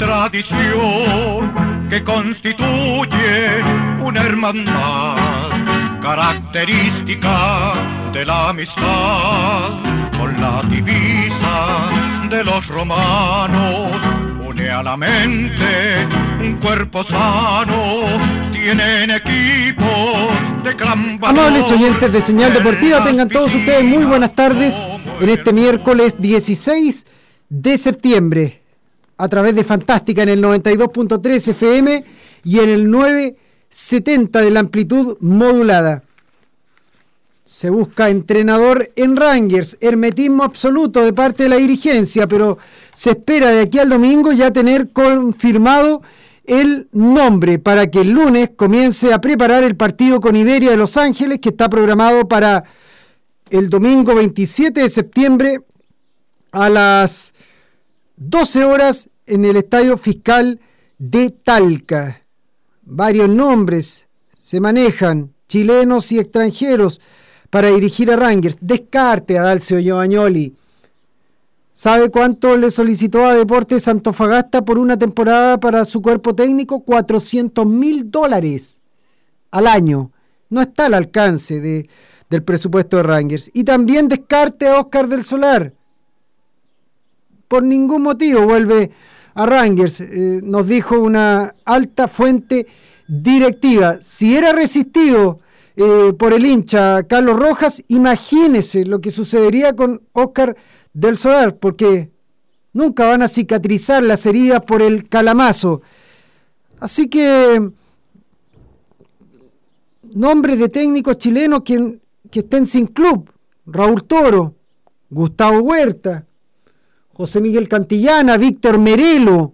tradición que constituye una hermandad característica de la amistad con la divisa de los romanos. Une a la mente un cuerpo sano tienen equipos de gran valor. Amables oyentes de Señal Deportiva, tengan todos ustedes muy buenas tardes en este miércoles 16 de septiembre a través de Fantástica en el 92.3 FM y en el 970 de la amplitud modulada. Se busca entrenador en Rangers, hermetismo absoluto de parte de la dirigencia, pero se espera de aquí al domingo ya tener confirmado el nombre para que el lunes comience a preparar el partido con Iberia de Los Ángeles, que está programado para el domingo 27 de septiembre a las 12 horas en el Estadio Fiscal de Talca. Varios nombres se manejan, chilenos y extranjeros, para dirigir a Rangers. Descarte a Dalcio Giovagnoli. ¿Sabe cuánto le solicitó a Deportes Antofagasta por una temporada para su cuerpo técnico? 400 mil dólares al año. No está al alcance de, del presupuesto de Rangers. Y también descarte a Oscar del Solar. Por ningún motivo vuelve a Rangers. Eh, nos dijo una alta fuente directiva. Si era resistido eh, por el hincha Carlos Rojas, imagínese lo que sucedería con Oscar del Solar, porque nunca van a cicatrizar las heridas por el calamazo. Así que nombres de técnicos chilenos que, que estén sin club. Raúl Toro, Gustavo Huerta, José Miguel Cantillana, Víctor Merelo,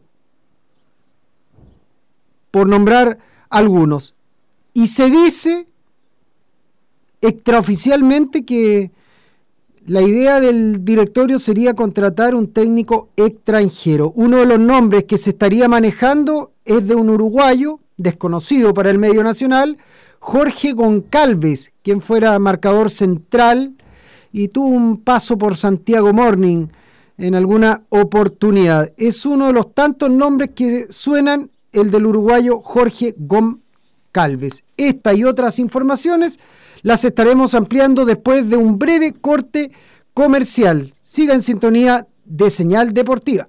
por nombrar algunos. Y se dice extraoficialmente que la idea del directorio sería contratar un técnico extranjero. Uno de los nombres que se estaría manejando es de un uruguayo, desconocido para el medio nacional, Jorge Goncalves, quien fuera marcador central y tuvo un paso por Santiago Morning en alguna oportunidad. Es uno de los tantos nombres que suenan el del uruguayo Jorge Goncalves. Esta y otras informaciones las estaremos ampliando después de un breve corte comercial. Siga en sintonía de Señal Deportiva.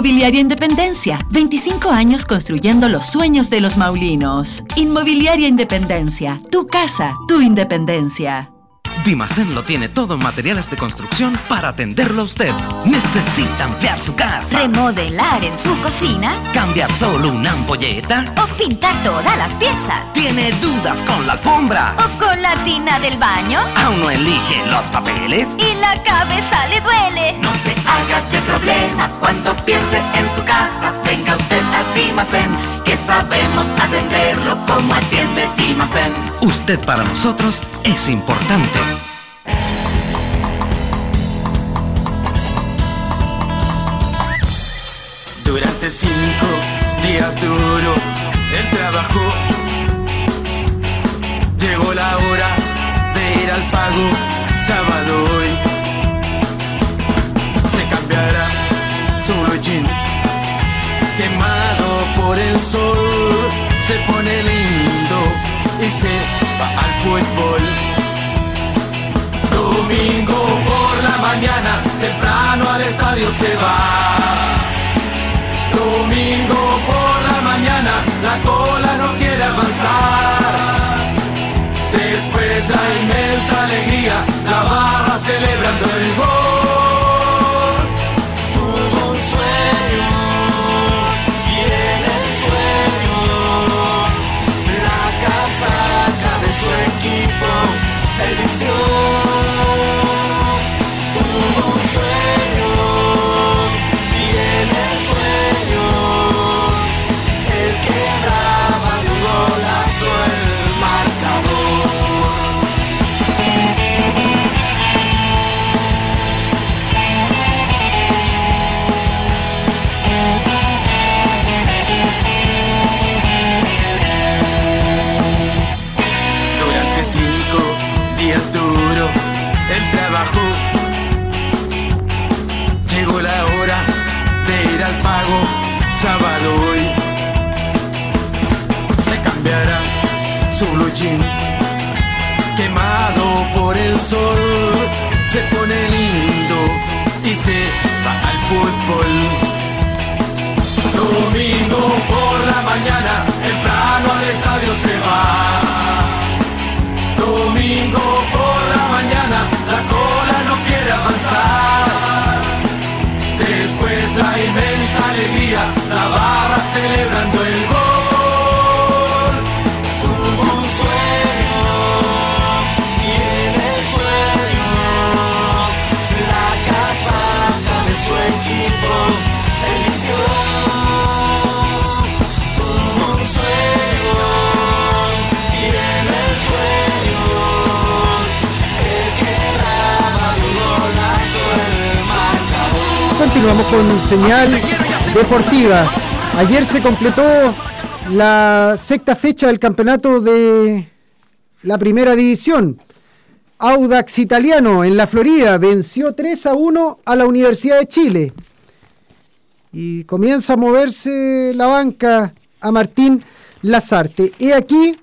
Independencia, 25 años construyendo los sueños de los maulinos. Inmobiliaria Independencia, tu casa, tu independencia. Dimacén lo tiene todo en materiales de construcción para atenderlo a usted. ¿Necesita ampliar su casa? ¿Remodelar en su cocina? ¿Cambiar solo una ampolleta? ¿O pintar todas las piezas? ¿Tiene dudas con la alfombra? ¿O con la tina del baño? ¿Aún no elige los papeles? ¿Y la cabeza que sabemos atenderlo como atiende Dimacén. Usted para nosotros es importante. cinco días duro el trabajo. Llegó la hora de ir al pago, sábado hoy. Se cambiará solo jean, quemado por el sol, se pone lindo y se va al fútbol. Domingo por la mañana, temprano al estadio se va. Domingo por la mañana, la cola no quiere avanzar. Después la inmensa alegría, la barra celebrando el gol. Él sábado hoy. Se cambiará su blue jean, quemado por el sol. Se pone lindo y se va al fútbol. Domingo por la mañana, temprano al estadio se va. Domingo por la mañana, la cola no quiere avanzar. La inmensa alegría, la barra celebrando el Continuamos con señal deportiva. Ayer se completó la sexta fecha del campeonato de la primera división. Audax Italiano en la Florida venció 3 a 1 a la Universidad de Chile. Y comienza a moverse la banca a Martín Lazarte. Y aquí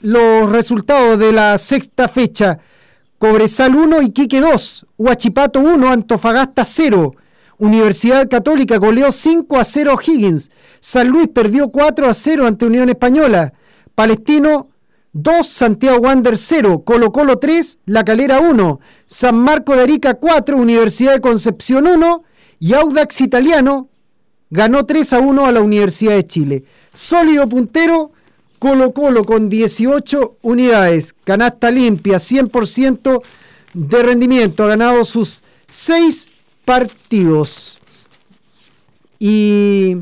los resultados de la sexta fecha. Cobresal 1, Iquique 2, Huachipato 1, Antofagasta 0. Universidad Católica goleó 5 a 0 a Higgins. San Luis perdió 4 a 0 ante Unión Española. Palestino 2, Santiago Wander 0. Colo Colo 3, La Calera 1. San Marco de Arica 4, Universidad de Concepción 1. Y Audax Italiano ganó 3 a 1 a la Universidad de Chile. Sólido puntero, Colo Colo con 18 unidades. Canasta limpia, 100% de rendimiento. Ha ganado sus 6 partidos. Y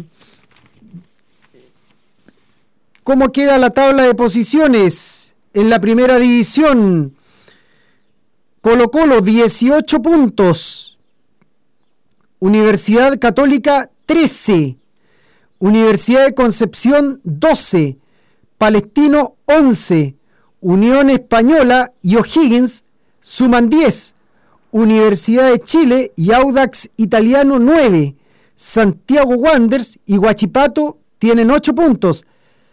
¿cómo queda la tabla de posiciones en la primera división? Colo Colo 18 puntos. Universidad Católica 13. Universidad de Concepción 12. Palestino 11. Unión Española y O'Higgins suman 10. Universidad de Chile y Audax Italiano 9. Santiago Wanderers y Huachipato tienen 8 puntos.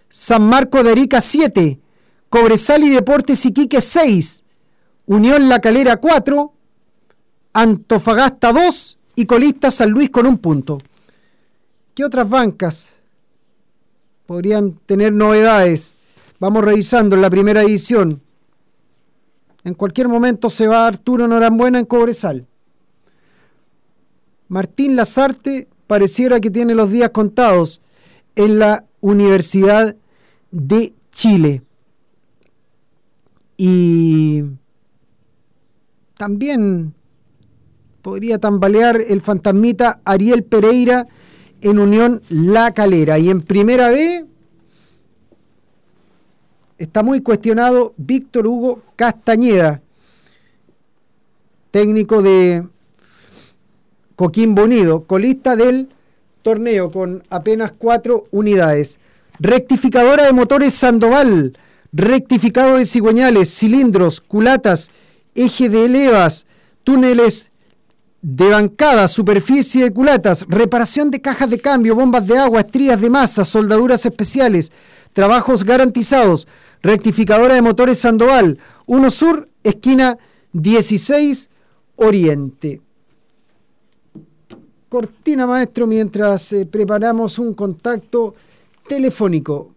San Marco de Arica 7. Cobresal y Deportes Iquique 6. Unión La Calera 4. Antofagasta 2 y colista San Luis con un punto. ¿Qué otras bancas podrían tener novedades? Vamos revisando en la primera edición. En cualquier momento se va Arturo Norambuena en Cobresal. Martín Lazarte pareciera que tiene los días contados en la Universidad de Chile. Y también podría tambalear el fantasmita Ariel Pereira en Unión La Calera. Y en primera B está muy cuestionado Víctor Hugo Castañeda, técnico de Coquimbo Unido, colista del torneo con apenas cuatro unidades. Rectificadora de motores Sandoval, rectificado de cigüeñales, cilindros, culatas, eje de levas, túneles de bancada, superficie de culatas, reparación de cajas de cambio, bombas de agua, estrías de masa, soldaduras especiales, trabajos garantizados, rectificadora de motores Sandoval, 1 Sur, esquina 16 Oriente. Cortina maestro mientras eh, preparamos un contacto telefónico.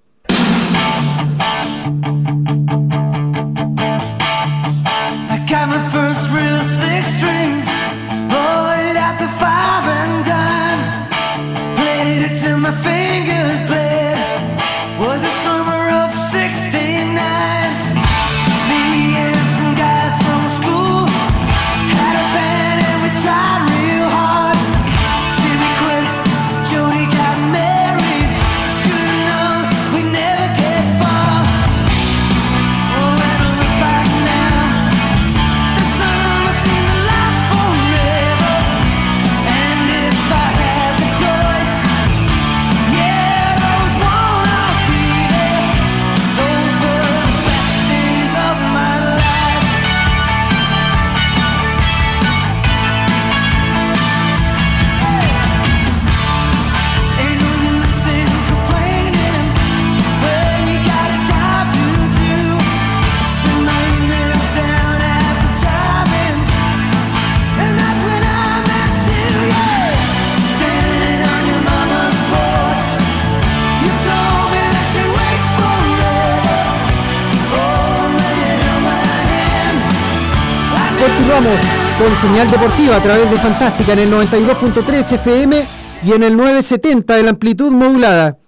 Continuamos con señal deportiva a través de Fantástica en el 92.3 FM y en el 970 de la amplitud modulada.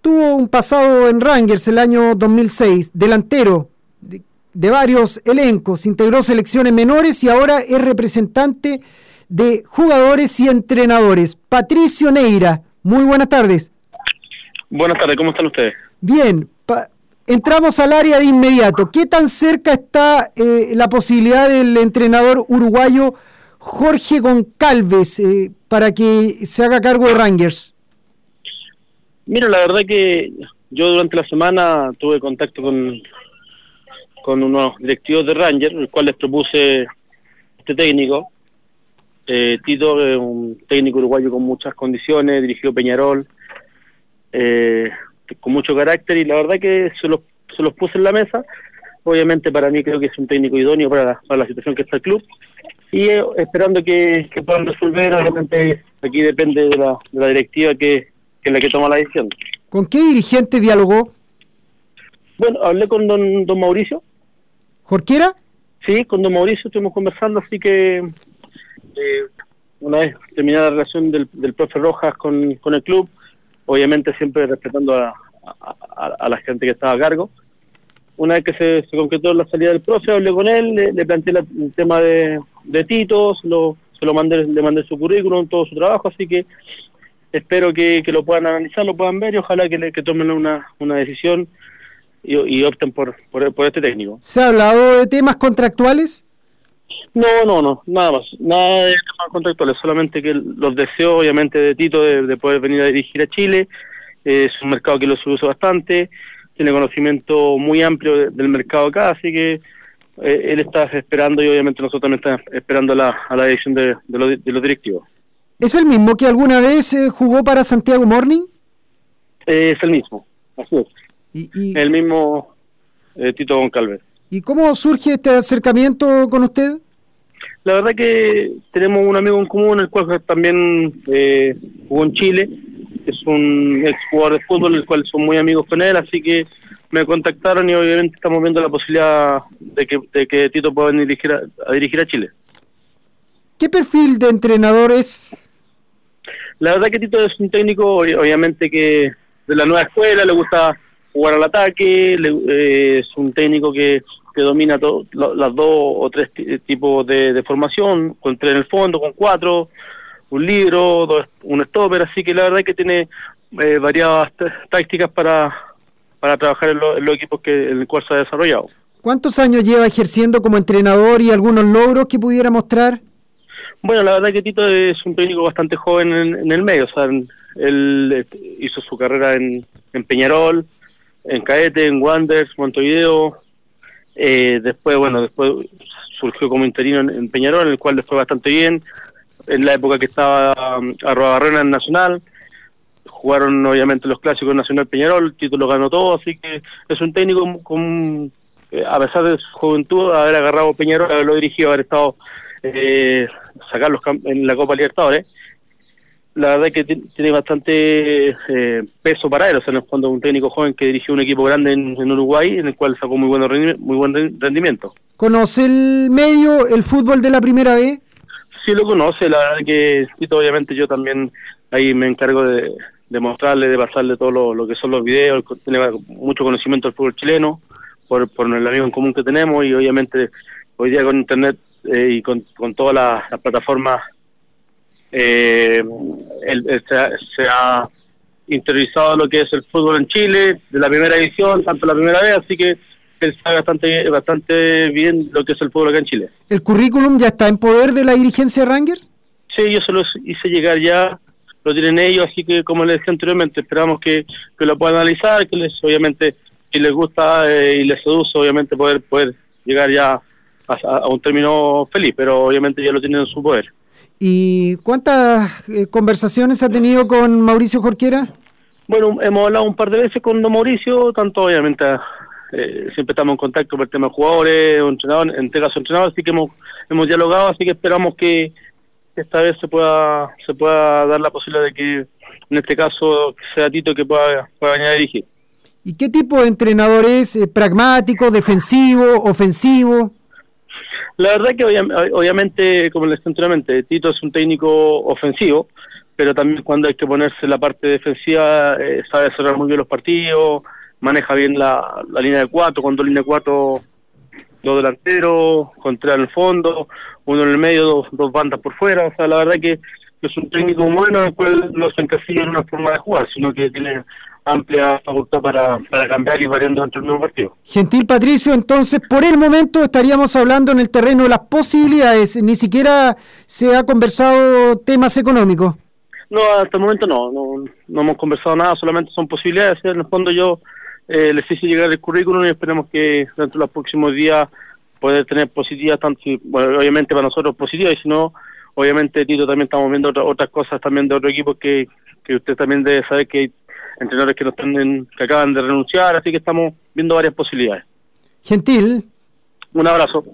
Tuvo un pasado en Rangers el año 2006, delantero de, de varios elencos, integró selecciones menores y ahora es representante de jugadores y entrenadores. Patricio Neira, muy buenas tardes. Buenas tardes, ¿cómo están ustedes? Bien, entramos al área de inmediato. ¿Qué tan cerca está eh, la posibilidad del entrenador uruguayo Jorge Goncalves eh, para que se haga cargo de Rangers? Mira, la verdad que yo durante la semana tuve contacto con, con unos directivos de Ranger, el cual les propuse este técnico. Eh, Tito es un técnico uruguayo con muchas condiciones, dirigió Peñarol, eh, con mucho carácter y la verdad que se los, se los puse en la mesa. Obviamente para mí creo que es un técnico idóneo para la, para la situación que está el club y eh, esperando que, que puedan resolver, obviamente aquí depende de la, de la directiva que, que es la que toma la decisión. ¿Con qué dirigente dialogó? Bueno, hablé con don, don Mauricio. ¿Jorquera? Sí, con don Mauricio estuvimos conversando, así que eh, una vez terminada la relación del, del profe Rojas con, con el club, obviamente siempre respetando a, a- a- la gente que estaba a cargo. Una vez que se, concretó la salida del profe, hablé con él, le, planteé la- el tema de, de Tito, lo, se lo mandé, le mandé su currículum, todo su trabajo, así que espero que, que lo puedan analizar, lo puedan ver y ojalá que, le- que tomen una, una decisión y, y opten por, por este técnico. ¿Se ha hablado de temas contractuales? No, no, no, nada más, nada de temas contractuales, solamente que los deseos, obviamente, de Tito de, de poder venir a dirigir a Chile. Eh, es un mercado que lo usa bastante, tiene conocimiento muy amplio de- del mercado acá, así que eh, él está esperando y obviamente nosotros también estamos esperando a la, a la decisión de, de los, de los directivos. ¿Es el mismo que alguna vez eh, jugó para Santiago Morning? Es el mismo, así es. Y, El mismo Tito Goncalves. ¿Y cómo surge este acercamiento con usted? La verdad que tenemos un amigo en común, el cual también eh, jugó en Chile, es un ex jugador de fútbol, el cual son muy amigos con él, así que me contactaron y obviamente estamos viendo la posibilidad de que, de que Tito pueda venir dirigir a, a dirigir a Chile. ¿Qué perfil de entrenador es? La verdad que Tito es un técnico, ob- obviamente que de la nueva escuela, le gusta jugar al ataque, le- eh, es un técnico que, que domina to- las dos o tres ti- tipos de, de formación, con tres en el fondo, con cuatro, un libro, dos- un stopper, así que la verdad que tiene eh, variadas tácticas para, para trabajar en, lo- en los equipos que en el cual se ha desarrollado. ¿Cuántos años lleva ejerciendo como entrenador y algunos logros que pudiera mostrar? Bueno, la verdad que Tito es un técnico bastante joven en, en el medio, o sea, en- él este, hizo su carrera en, en Peñarol, en Caete, en Wanderers, Montevideo, eh, después, bueno, después surgió como interino en, Peñarol, en el cual le fue bastante bien, en la época que estaba um, Arrobarrena en Nacional, jugaron obviamente los clásicos Nacional Peñarol, Tito lo ganó todo, así que es un técnico con, eh, a pesar de su juventud, haber agarrado Peñarol, haberlo dirigido, haber estado eh, sacar los cam- en la Copa Libertadores, la verdad es que ti- tiene bastante eh, peso para él, o sea, en el fondo un técnico joven que dirigió un equipo grande en, en Uruguay, en el cual sacó muy, bueno muy buen re- rendimiento. ¿Conoce el medio, el fútbol de la primera vez? Sí lo conoce, la verdad que Tito, obviamente yo también ahí me encargo de, de mostrarle, de pasarle todo lo, lo que son los videos, tiene mucho conocimiento del fútbol chileno, por, por el amigo en común que tenemos y obviamente hoy día con internet eh, y con, con todas las, las plataformas eh, él- él se, ha, se ha interiorizado lo que es el fútbol en Chile, de la primera edición, tanto la primera vez, así que él sabe bastante, bastante bien lo que es el fútbol acá en Chile. ¿El currículum ya está en poder de la dirigencia de Rangers? Sí, yo se los hice llegar ya, lo tienen ellos, así que como les dije anteriormente, esperamos que, que lo puedan analizar, que les obviamente, si les gusta eh, y les seduce, obviamente poder poder llegar ya a, a un término feliz, pero obviamente ya lo tienen en su poder. ¿Y cuántas eh, conversaciones ha tenido con Mauricio Jorquera? Bueno, hemos hablado un par de veces con don Mauricio, tanto obviamente eh, siempre estamos en contacto por el tema de jugadores, entrenadores, en este caso entrenadores, así que hemos, hemos dialogado, así que esperamos que esta vez se pueda se pueda dar la posibilidad de que en este caso sea Tito que pueda, pueda venir a dirigir. ¿Y qué tipo de entrenador es? Eh, ¿Pragmático, defensivo, ofensivo? La verdad que obvia- obviamente, como les dije anteriormente, Tito es un técnico ofensivo, pero también cuando hay que ponerse la parte defensiva, eh, sabe cerrar muy bien los partidos, maneja bien la, línea de cuatro, cuando línea de cuatro, dos delanteros, con tres en el fondo, uno en el medio, dos, dos bandas por fuera, o sea, la verdad que es un técnico bueno, el cual no se encasilla en una forma de jugar, sino que tiene amplia facultad para, para cambiar y variando dentro del mismo partido. Gentil Patricio, entonces por el momento estaríamos hablando en el terreno de las posibilidades, ni siquiera se ha conversado temas económicos. No, hasta el momento no, no, no hemos conversado nada, solamente son posibilidades. En el fondo yo eh, les hice llegar el currículum y esperemos que dentro de los próximos días poder tener positivas, tanto, bueno, obviamente para nosotros positivas, y si no, obviamente Tito también estamos viendo otra- otras cosas también de otro equipo que, que usted también debe saber que entrenadores que, no están en- que acaban de renunciar, así que estamos viendo varias posibilidades. Gentil, Un abrazo.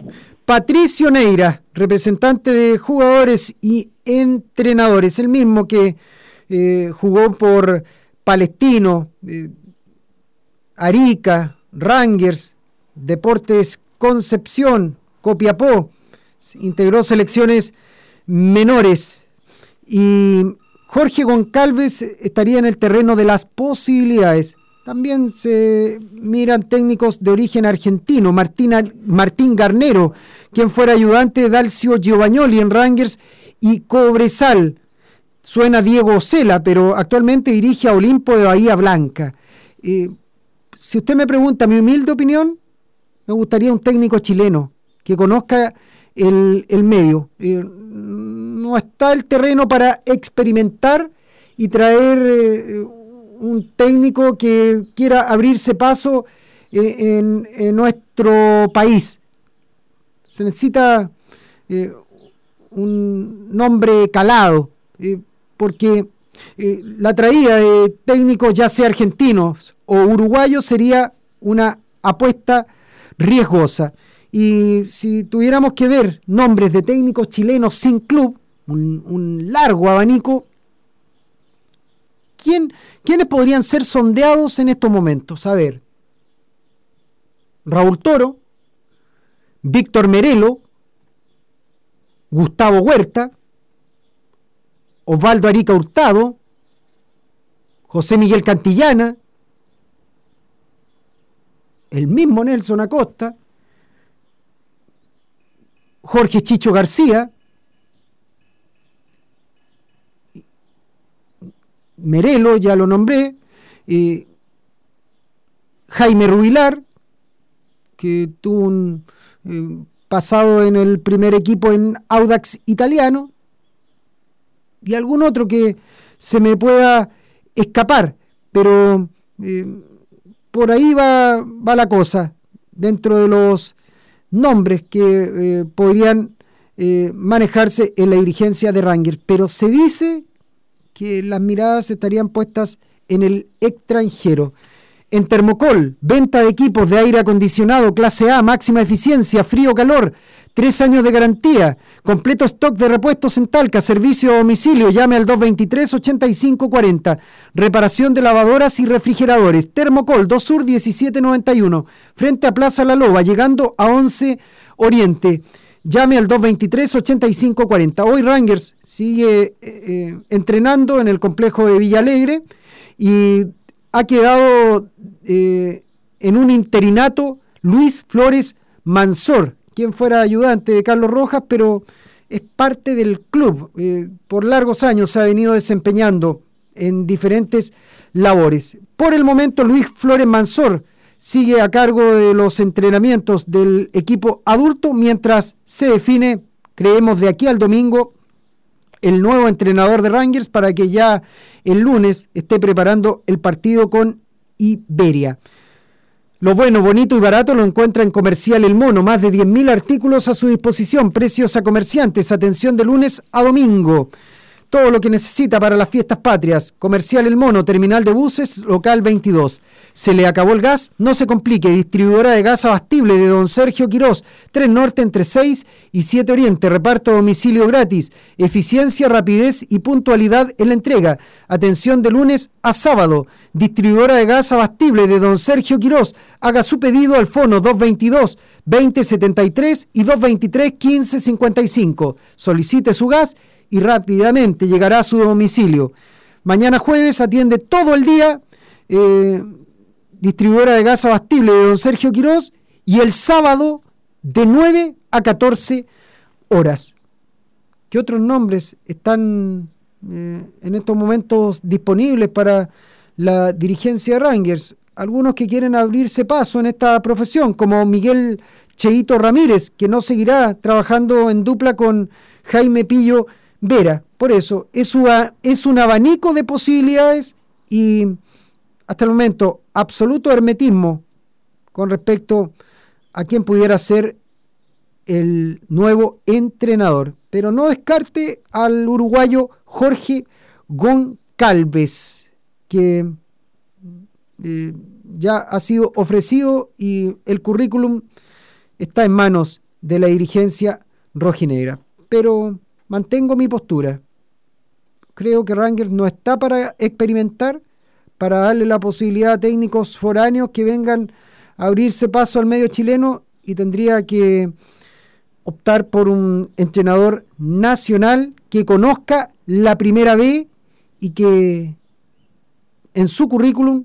Patricio Neira, representante de jugadores y entrenadores, el mismo que eh, jugó por Palestino, eh, Arica, Rangers, Deportes Concepción, Copiapó, integró selecciones menores y Jorge Goncalves estaría en el terreno de las posibilidades. También se miran técnicos de origen argentino, Martina- Martín Garnero, quien fuera ayudante de Dalcio Giovagnoli en Rangers, y Cobresal. Suena Diego Ocela, pero actualmente dirige a Olimpo de Bahía Blanca. Eh, si usted me pregunta mi humilde opinión, me gustaría un técnico chileno que conozca el, el medio. Eh, no está el terreno para experimentar y traer eh, un técnico que quiera abrirse paso eh, en, nuestro país. Se necesita eh, un nombre calado, porque la traída de técnicos, ya sea argentinos o uruguayos, sería una apuesta riesgosa. Y si tuviéramos que ver nombres de técnicos chilenos sin club, un, largo abanico, ¿quién, ¿quiénes podrían ser sondeados en estos momentos? A ver, Raúl Toro, Víctor Merelo, Gustavo Huerta, Osvaldo Arica Hurtado, José Miguel Cantillana, el mismo Nelson Acosta, Jorge Chicho García, Merelo, ya lo nombré, eh, Jaime Rubilar, que tuvo un eh, pasado en el primer equipo en Audax italiano, y algún otro que se me pueda escapar, pero eh, por ahí va, va la cosa, dentro de los nombres que podrían manejarse en la dirigencia de Rangers, pero se dice que las miradas estarían puestas en el extranjero. En Termocol, venta de equipos de aire acondicionado, clase A, máxima eficiencia, frío-calor, tres años de garantía, completo stock de repuestos en Talca, servicio a domicilio, llame al 223-8540, reparación de lavadoras y refrigeradores, Termocol, 2 Sur 1791, frente a Plaza La Loba, llegando a 11 Oriente. Llame al 223-8540. Hoy Rangers sigue eh, eh, entrenando en el complejo de Villa Alegre y ha quedado eh, en un interinato Luis Flores Mansor, quien fuera ayudante de Carlos Rojas, pero es parte del club. Por largos años se ha venido desempeñando en diferentes labores. Por el momento, Luis Flores Mansor sigue a cargo de los entrenamientos del equipo adulto mientras se define, creemos, de aquí al domingo el nuevo entrenador de Rangers para que ya el lunes esté preparando el partido con Iberia. Lo bueno, bonito y barato lo encuentra en Comercial El Mono. Más de 10.000 artículos a su disposición. Precios a comerciantes. Atención de lunes a domingo. Todo lo que necesita para las fiestas patrias. Comercial El Mono, terminal de buses, local 22. ¿Se le acabó el gas? No se complique. Distribuidora de gas abastible de don Sergio Quirós. 3 Norte entre 6 y 7 Oriente. Reparto a domicilio gratis. Eficiencia, rapidez y puntualidad en la entrega. Atención de lunes a sábado. Distribuidora de gas abastible de don Sergio Quirós. Haga su pedido al fono 222 2073 y 223 1555. Solicite su gas y rápidamente llegará a su domicilio. Mañana jueves atiende todo el día eh, distribuidora de gas abastible de don Sergio Quirós y el sábado de 9 a 14 horas. ¿Qué otros nombres están eh, en estos momentos disponibles para la dirigencia de Rangers? Algunos que quieren abrirse paso en esta profesión, como Miguel Cheito Ramírez, que no seguirá trabajando en dupla con Jaime Pillo Vera. Por eso, es, es un abanico de posibilidades y hasta el momento absoluto hermetismo con respecto a quién pudiera ser el nuevo entrenador. Pero no descarte al uruguayo Jorge Goncalves, que eh, ya ha sido ofrecido y el currículum está en manos de la dirigencia rojinegra. Pero mantengo mi postura. Creo que Rangers no está para experimentar, para darle la posibilidad a técnicos foráneos que vengan a abrirse paso al medio chileno y tendría que optar por un entrenador nacional que conozca la primera B y que en su currículum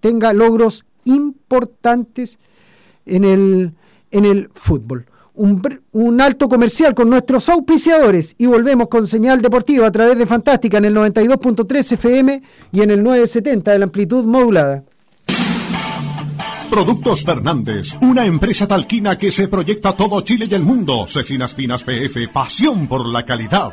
tenga logros importantes en el, en el fútbol. Un, alto comercial con nuestros auspiciadores y volvemos con señal deportiva a través de Fantástica en el 92.3 FM y en el 970 de la amplitud modulada. Productos Fernández, una empresa talquina que se proyecta todo Chile y el mundo. Cecinas Finas PF, pasión por la calidad.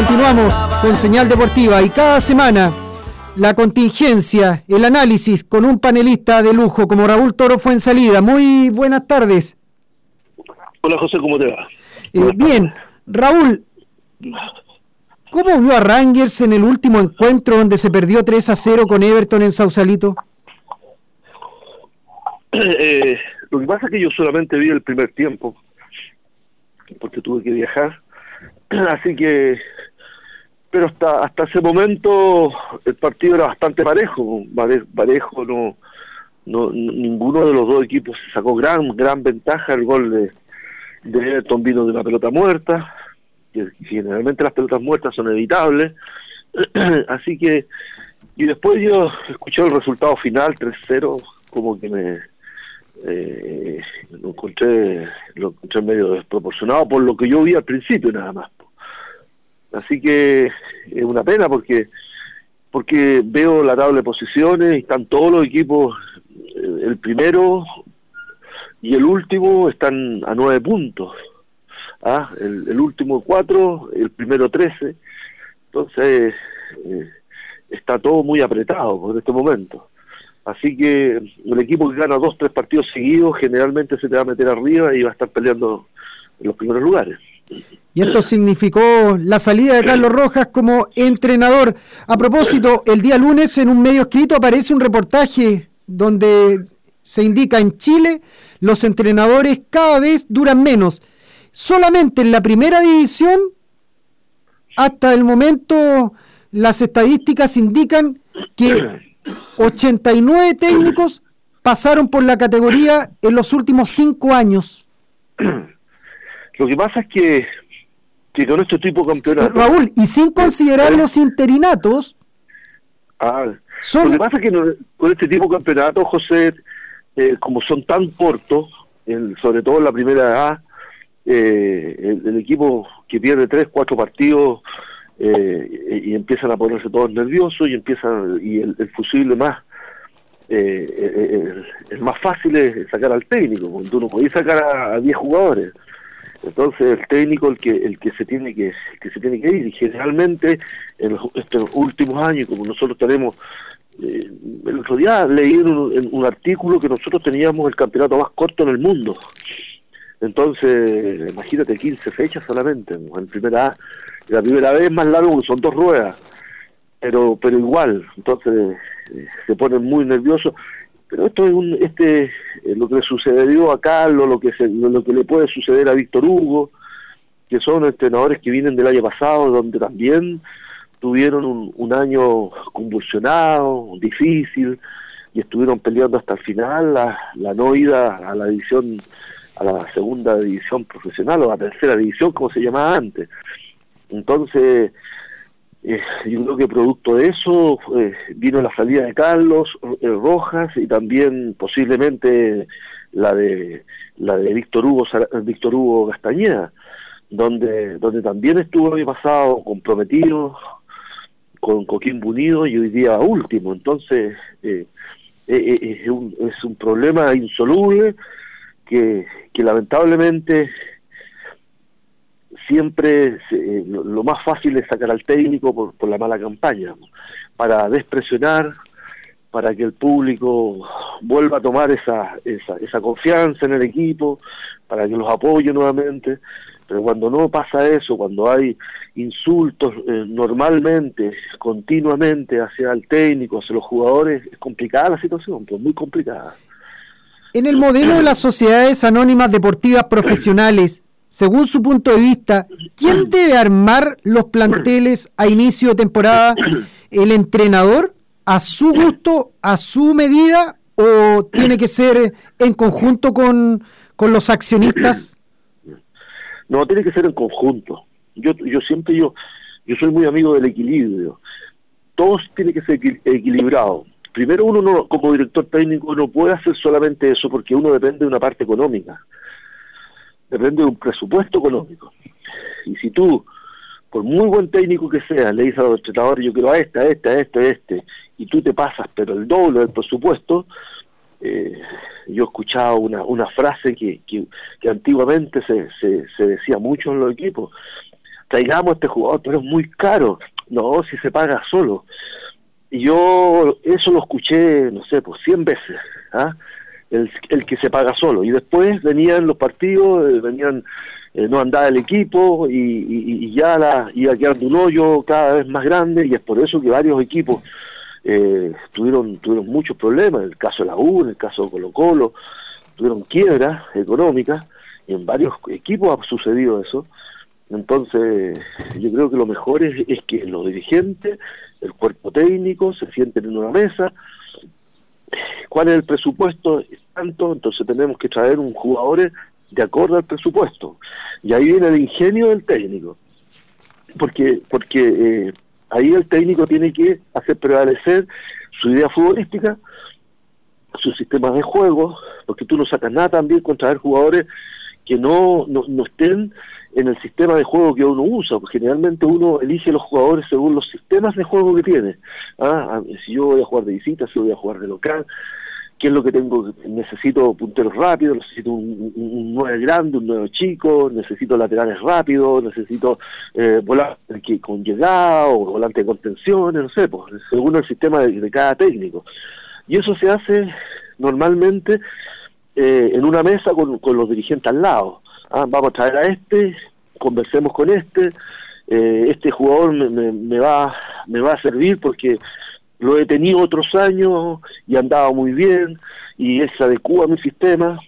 Continuamos con señal deportiva y cada semana la contingencia, el análisis con un panelista de lujo como Raúl Toro fue en salida. Muy buenas tardes. Hola José, ¿cómo te va? Eh, bien, Raúl, ¿cómo vio a Rangers en el último encuentro donde se perdió 3 a 0 con Everton en Sausalito? Eh, lo que pasa es que yo solamente vi el primer tiempo, porque tuve que viajar, así que, pero hasta hasta ese momento el partido era bastante parejo, pare- parejo, no, no ninguno de los dos equipos sacó gran gran ventaja, el gol de, de Everton vino de una pelota muerta, que generalmente las pelotas muertas son evitables, así que, y después yo escuché el resultado final, 3-0, como que me eh, lo encontré lo encontré medio desproporcionado por lo que yo vi al principio nada más así que es una pena porque porque veo la tabla de posiciones están todos los equipos eh, el primero y el último están a nueve puntos ah el, el último cuatro el primero trece. Entonces eh, está todo muy apretado por este momento. Así que el equipo que gana dos, tres partidos seguidos generalmente se te va a meter arriba y va a estar peleando en los primeros lugares. Y esto significó la salida de Carlos Rojas como entrenador. A propósito, el día lunes en un medio escrito aparece un reportaje donde se indica en Chile los entrenadores cada vez duran menos. Solamente en la primera división, hasta el momento, las estadísticas indican que 89 técnicos pasaron por la categoría en los últimos cinco años. Lo que pasa es que, que con este tipo de campeonatos... Raúl, y sin considerar los interinatos, Ah, Lo que pasa es que no- con este tipo de campeonatos, José, eh, como son tan cortos, en- sobre todo en la primera A, eh, el, el equipo que pierde tres, cuatro partidos eh, y empiezan a ponerse todos nerviosos y empiezan y el, el fusible más eh, eh, el, el más fácil es sacar al técnico, porque tú no podés sacar a, a 10 jugadores. Entonces el técnico el que el que se tiene que que se tiene que ir y generalmente en los, estos últimos años como nosotros tenemos eh, el otro día leí un, un artículo que nosotros teníamos el campeonato más corto en el mundo. Entonces, imagínate, 15 fechas solamente. En primera la primera vez es más largo son dos ruedas, pero pero igual, entonces eh, se ponen muy nerviosos. Pero esto es un, este, eh, lo que le sucedió a Carlos, lo que se, lo que le puede suceder a Víctor Hugo, que son entrenadores que vienen del año pasado, donde también tuvieron un, un año convulsionado, difícil, y estuvieron peleando hasta el final la, la no ida a la división, a la segunda división profesional o a la tercera división, como se llamaba antes. Entonces, eh, yo creo que producto de eso eh, vino la salida de Carlos eh, Rojas y también posiblemente la de la de Víctor Hugo Sara- Víctor Hugo Castañeda donde donde también estuvo el pasado comprometido con Coquimbo Unido y hoy día último. Entonces eh, eh, eh, es, un, es un problema insoluble que, que lamentablemente siempre eh, lo, lo más fácil es sacar al técnico por, por la mala campaña, para despresionar, para que el público vuelva a tomar esa, esa, esa confianza en el equipo, para que los apoye nuevamente. Pero cuando no pasa eso, cuando hay insultos eh, normalmente, continuamente hacia el técnico, hacia los jugadores, es complicada la situación, pues muy complicada. En el modelo de las sociedades anónimas deportivas profesionales, según su punto de vista, ¿quién debe armar los planteles a inicio de temporada? ¿El entrenador a su gusto, a su medida o tiene que ser en conjunto con, con los accionistas? No, tiene que ser en conjunto. Yo, yo siempre, yo, yo soy muy amigo del equilibrio. Todos tiene que ser equi- equilibrado. Primero uno no, como director técnico no puede hacer solamente eso porque uno depende de una parte económica. Depende de un presupuesto económico. Y si tú, por muy buen técnico que seas, le dices a los yo quiero a este, a este, a este, a este, y tú te pasas, pero el doble del presupuesto, eh, yo he escuchado una, una frase que, que, antiguamente se, se, se decía mucho en los equipos, traigamos a este jugador, pero es muy caro, no, si se paga solo. Y yo eso lo escuché, no sé, pues 100 veces, ¿ah? El, el que se paga solo. Y después venían los partidos, eh, venían, eh, no andaba el equipo y, y- y ya la, iba quedando un hoyo cada vez más grande y es por eso que varios equipos eh, tuvieron, tuvieron muchos problemas, en el caso de la U, en el caso de Colo Colo, tuvieron quiebras económicas y en varios equipos ha sucedido eso. Entonces, yo creo que lo mejor es, es que los dirigentes, el cuerpo técnico, se sienten en una mesa. ¿Cuál es el presupuesto? Es tanto, entonces tenemos que traer un jugador de acuerdo al presupuesto. Y ahí viene el ingenio del técnico. Porque, porque eh, ahí el técnico tiene que hacer prevalecer su idea futbolística, sus sistemas de juego, porque tú no sacas nada también con traer jugadores que no, no, no estén en el sistema de juego que uno usa, porque generalmente uno elige los jugadores según los sistemas de juego que tiene. Ah, si yo voy a jugar de visita, si voy a jugar de local, qué es lo que tengo, necesito punteros rápidos, necesito un, un, un nueve grande, un nueve chico, necesito laterales rápidos, necesito eh, volante con llegada o volante de contenciones, no sé, pues, según el sistema de, de cada técnico. Y eso se hace normalmente eh, en una mesa con, con los dirigentes al lado. Ah, vamos a traer a este, conversemos con este, eh, este jugador me, me, me va me va a servir porque lo he tenido otros años y andaba muy bien y se adecua a mi sistema,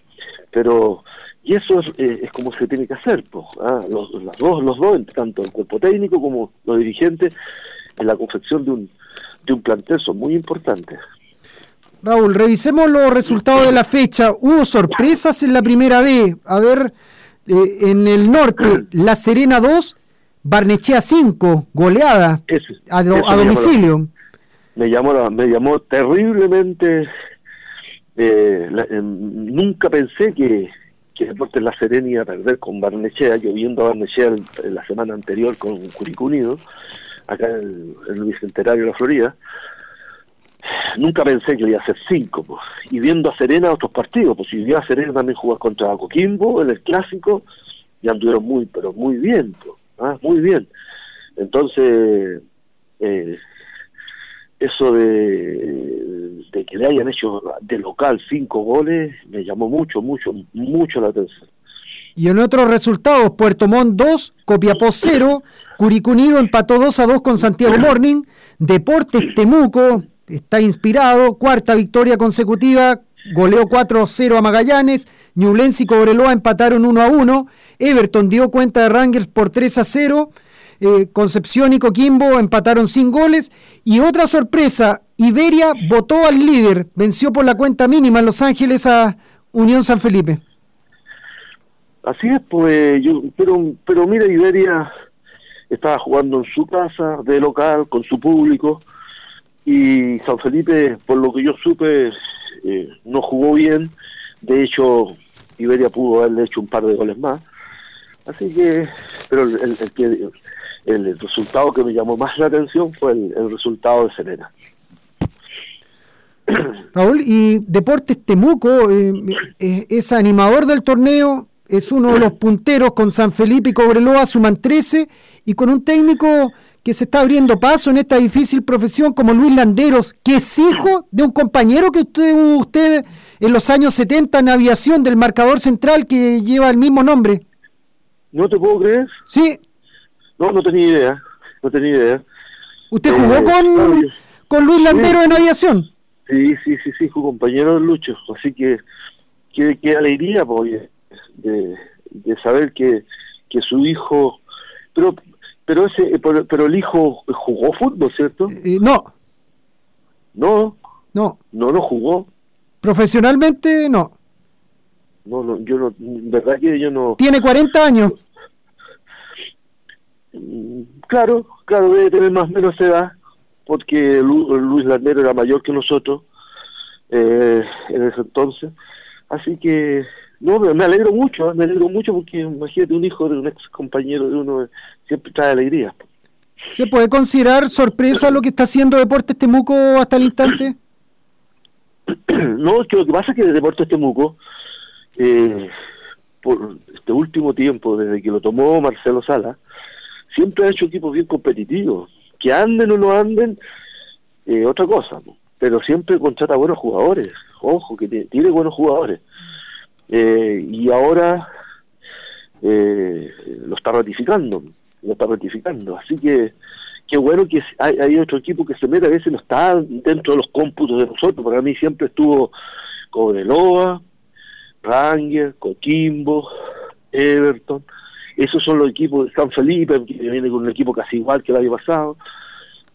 pero y eso es, eh, es como se tiene que hacer, pues, los, las dos, los dos, tanto el cuerpo técnico como los dirigentes, en la confección de un, de un plantel son muy importantes. Raúl, revisemos los resultados de la fecha. Hubo sorpresas en la primera vez. A ver, eh, en el norte, La Serena 2, Barnechea 5, goleada a, do- eso a me llamó la- domicilio. me llamó la- me llamó terriblemente eh, la- em, nunca pensé que que Deportes La Serena iba a perder con Barnechea yo viendo a Barnechea el- la semana anterior con Curicó Unido acá en el, en el Bicentenario de la Florida nunca pensé que iba a ser cinco y viendo a Serena otros partidos pues si iba a Serena también jugar contra Coquimbo en el clásico y anduvieron muy, pero muy bien, ¿ah? muy bien. Entonces, eh, eso de, de que le hayan hecho de local cinco goles me llamó mucho, mucho, mucho la atención. Y en otros resultados, Puerto Montt 2, Copiapó 0, Curicunido empató 2 a 2 con Santiago Morning, Deportes Temuco está inspirado, cuarta victoria consecutiva, goleó 4 a 0 a Magallanes, Ñublense y Cobreloa empataron 1 a 1, Everton dio cuenta de Rangers por 3 a 0, eh, Concepción y Coquimbo empataron sin goles, y otra sorpresa, Iberia votó al líder, venció por la cuenta mínima en Los Ángeles a Unión San Felipe. Así es, pues, yo, pero, pero mira, Iberia estaba jugando en su casa, de local, con su público, y San Felipe, por lo que yo supe, eh, no jugó bien. De hecho, Iberia pudo haberle hecho un par de goles más. Así que, pero el, el- el el resultado que me llamó más la atención fue el, resultado de Serena. Raúl, y Deportes Temuco eh, es animador del torneo, es uno de los punteros con San Felipe y Cobreloa, suman 13, y con un técnico que se está abriendo paso en esta difícil profesión como Luis Landeros, que es hijo de un compañero que usted, usted en los años 70 en aviación del marcador central que lleva el mismo nombre. ¿No te puedo creer? Sí. No, no tenía idea, no tenía idea. ¿Usted jugó Eh, con, claro, con Luis Landeros en aviación? Sí, sí, sí, sí, fue compañero de Lucho, así que qué, qué alegría pues, de, de saber que, que su hijo, pero pero ese pero, pero el hijo jugó fútbol, ¿cierto? Eh, no, No, no. no, no jugó. Profesionalmente, no. No, no, yo no, verdad que yo no. Tiene 40 años. Mm, Claro, claro, debe tener más o menos edad, porque Lu- Luis Landero era mayor que nosotros eh, en ese entonces. Así que, no, me me alegro mucho, me alegro mucho porque imagínate un hijo de un ex compañero de uno, eh, siempre trae alegría. ¿Se puede considerar sorpresa lo que está haciendo Deportes Temuco hasta el instante? no, que lo que pasa es que Deportes Temuco, eh, por este último tiempo, desde que lo tomó Marcelo Sala, siempre ha hecho equipos bien competitivos. Que anden o no anden, eh, otra cosa, ¿no? pero siempre contrata buenos jugadores. Ojo, que tiene buenos jugadores. Eh, y ahora eh, lo está ratificando, lo está ratificando. Así que qué bueno que hay, hay otro equipo que se mete, a veces no está dentro de los cómputos de nosotros, para mí siempre estuvo Cobreloa, Ranger, Coquimbo, Everton, esos son los equipos de San Felipe, que viene con un equipo casi igual que el año pasado,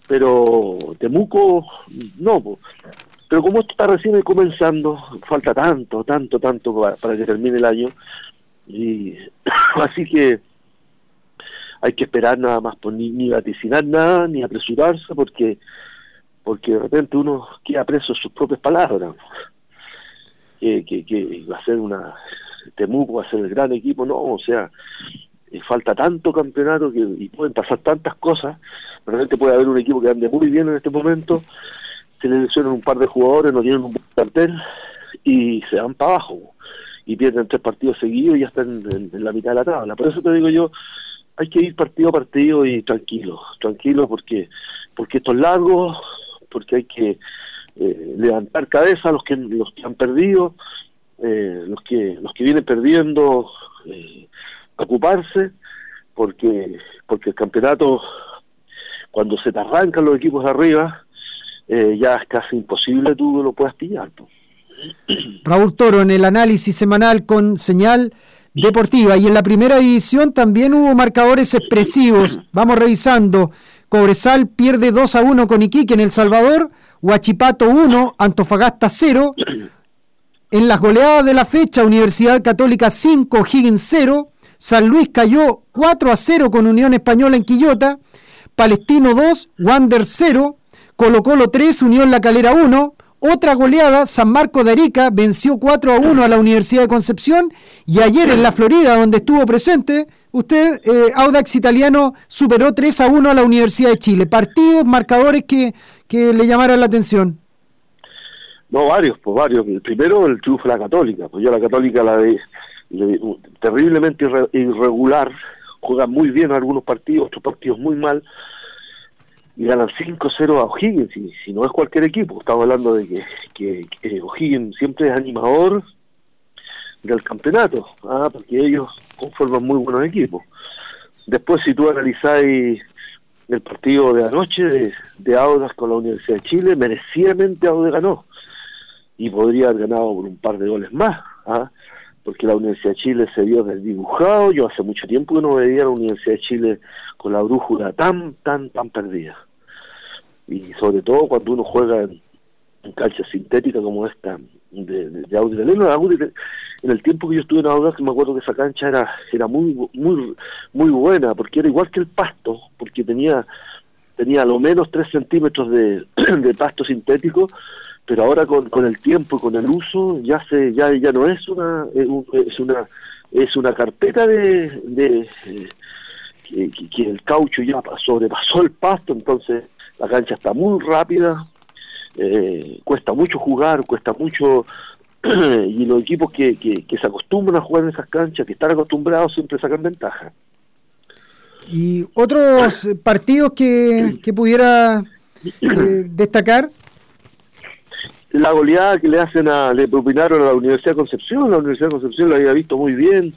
pero Temuco, no, po. Pero como esto está recién comenzando, falta tanto, tanto, tanto para, que termine el año, y así que hay que esperar nada más, pues, ni, ni vaticinar nada, ni apresurarse, porque porque de repente uno queda preso en sus propias palabras, que, que, que va a ser una, Temuco va a ser el gran equipo, no, o sea, eh, falta tanto campeonato que, y pueden pasar tantas cosas, de repente puede haber un equipo que ande muy bien en este momento, se le lesionan un par de jugadores, no tienen un buen plantel y se van para abajo y pierden tres partidos seguidos y ya están en, en la mitad de la tabla. Por eso te digo yo, hay que ir partido a partido y tranquilo, tranquilo porque porque esto es largo, porque hay que eh, levantar cabeza a los que los que han perdido, eh, los que los que vienen perdiendo, eh, ocuparse, porque porque el campeonato cuando se te arrancan los equipos de arriba eh, ya es casi imposible tú lo puedas pillar. po. Raúl Toro en el análisis semanal con señal deportiva. Y en la primera división también hubo marcadores expresivos. Vamos revisando. Cobresal pierde 2 a 1 con Iquique en El Salvador. Huachipato 1, Antofagasta 0. En las goleadas de la fecha, Universidad Católica 5, Higgins 0. San Luis cayó 4 a 0 con Unión Española en Quillota. Palestino 2, Wander 0. Colo Colo 3, Unión La Calera 1. Otra goleada, San Marco de Arica venció 4 a 1 a la Universidad de Concepción. Y ayer en la Florida, donde estuvo presente, usted, eh, Audax Italiano, superó 3 a 1 a la Universidad de Chile. Partidos, marcadores que, que le llamaron la atención. No, varios, pues varios. El primero, el triunfo de la Católica. Pues yo la Católica la, le- terriblemente irre- irregular, juegan muy bien algunos partidos, otros partidos muy mal, y ganan 5-0 a O'Higgins, y si no es cualquier equipo, estamos hablando de que, O'Higgins siempre es animador del campeonato, ah, porque ellos conforman muy buenos equipos. Después, si tú analizáis el partido de anoche de, de Audas con la Universidad de Chile, merecidamente Audas ganó y podría haber ganado por un par de goles más, ¿ah? porque la Universidad de Chile se vio desdibujado. Yo hace mucho tiempo que no veía a la Universidad de Chile con la brújula tan, tan, tan perdida. Y sobre todo cuando uno juega en, en sintética como esta de, de, de Audi en el tiempo que yo estuve en Audax me acuerdo que esa cancha era era muy muy muy buena porque era igual que el pasto porque tenía tenía a lo menos tres centímetros de, pasto sintético pero ahora con, con el tiempo y con el uso ya se ya ya no es una es un- es una es una carpeta de, de eh, que, que- el caucho ya pa- sobrepasó el pasto entonces la cancha está muy rápida eh, cuesta mucho jugar cuesta mucho y los equipos que, que, que se acostumbran a jugar en esas canchas que están acostumbrados siempre sacan ventaja ¿Y otros partidos que, que pudiera eh, destacar? la goleada que le hacen a, le propinaron a la Universidad de Concepción, la Universidad de Concepción la había visto muy bien,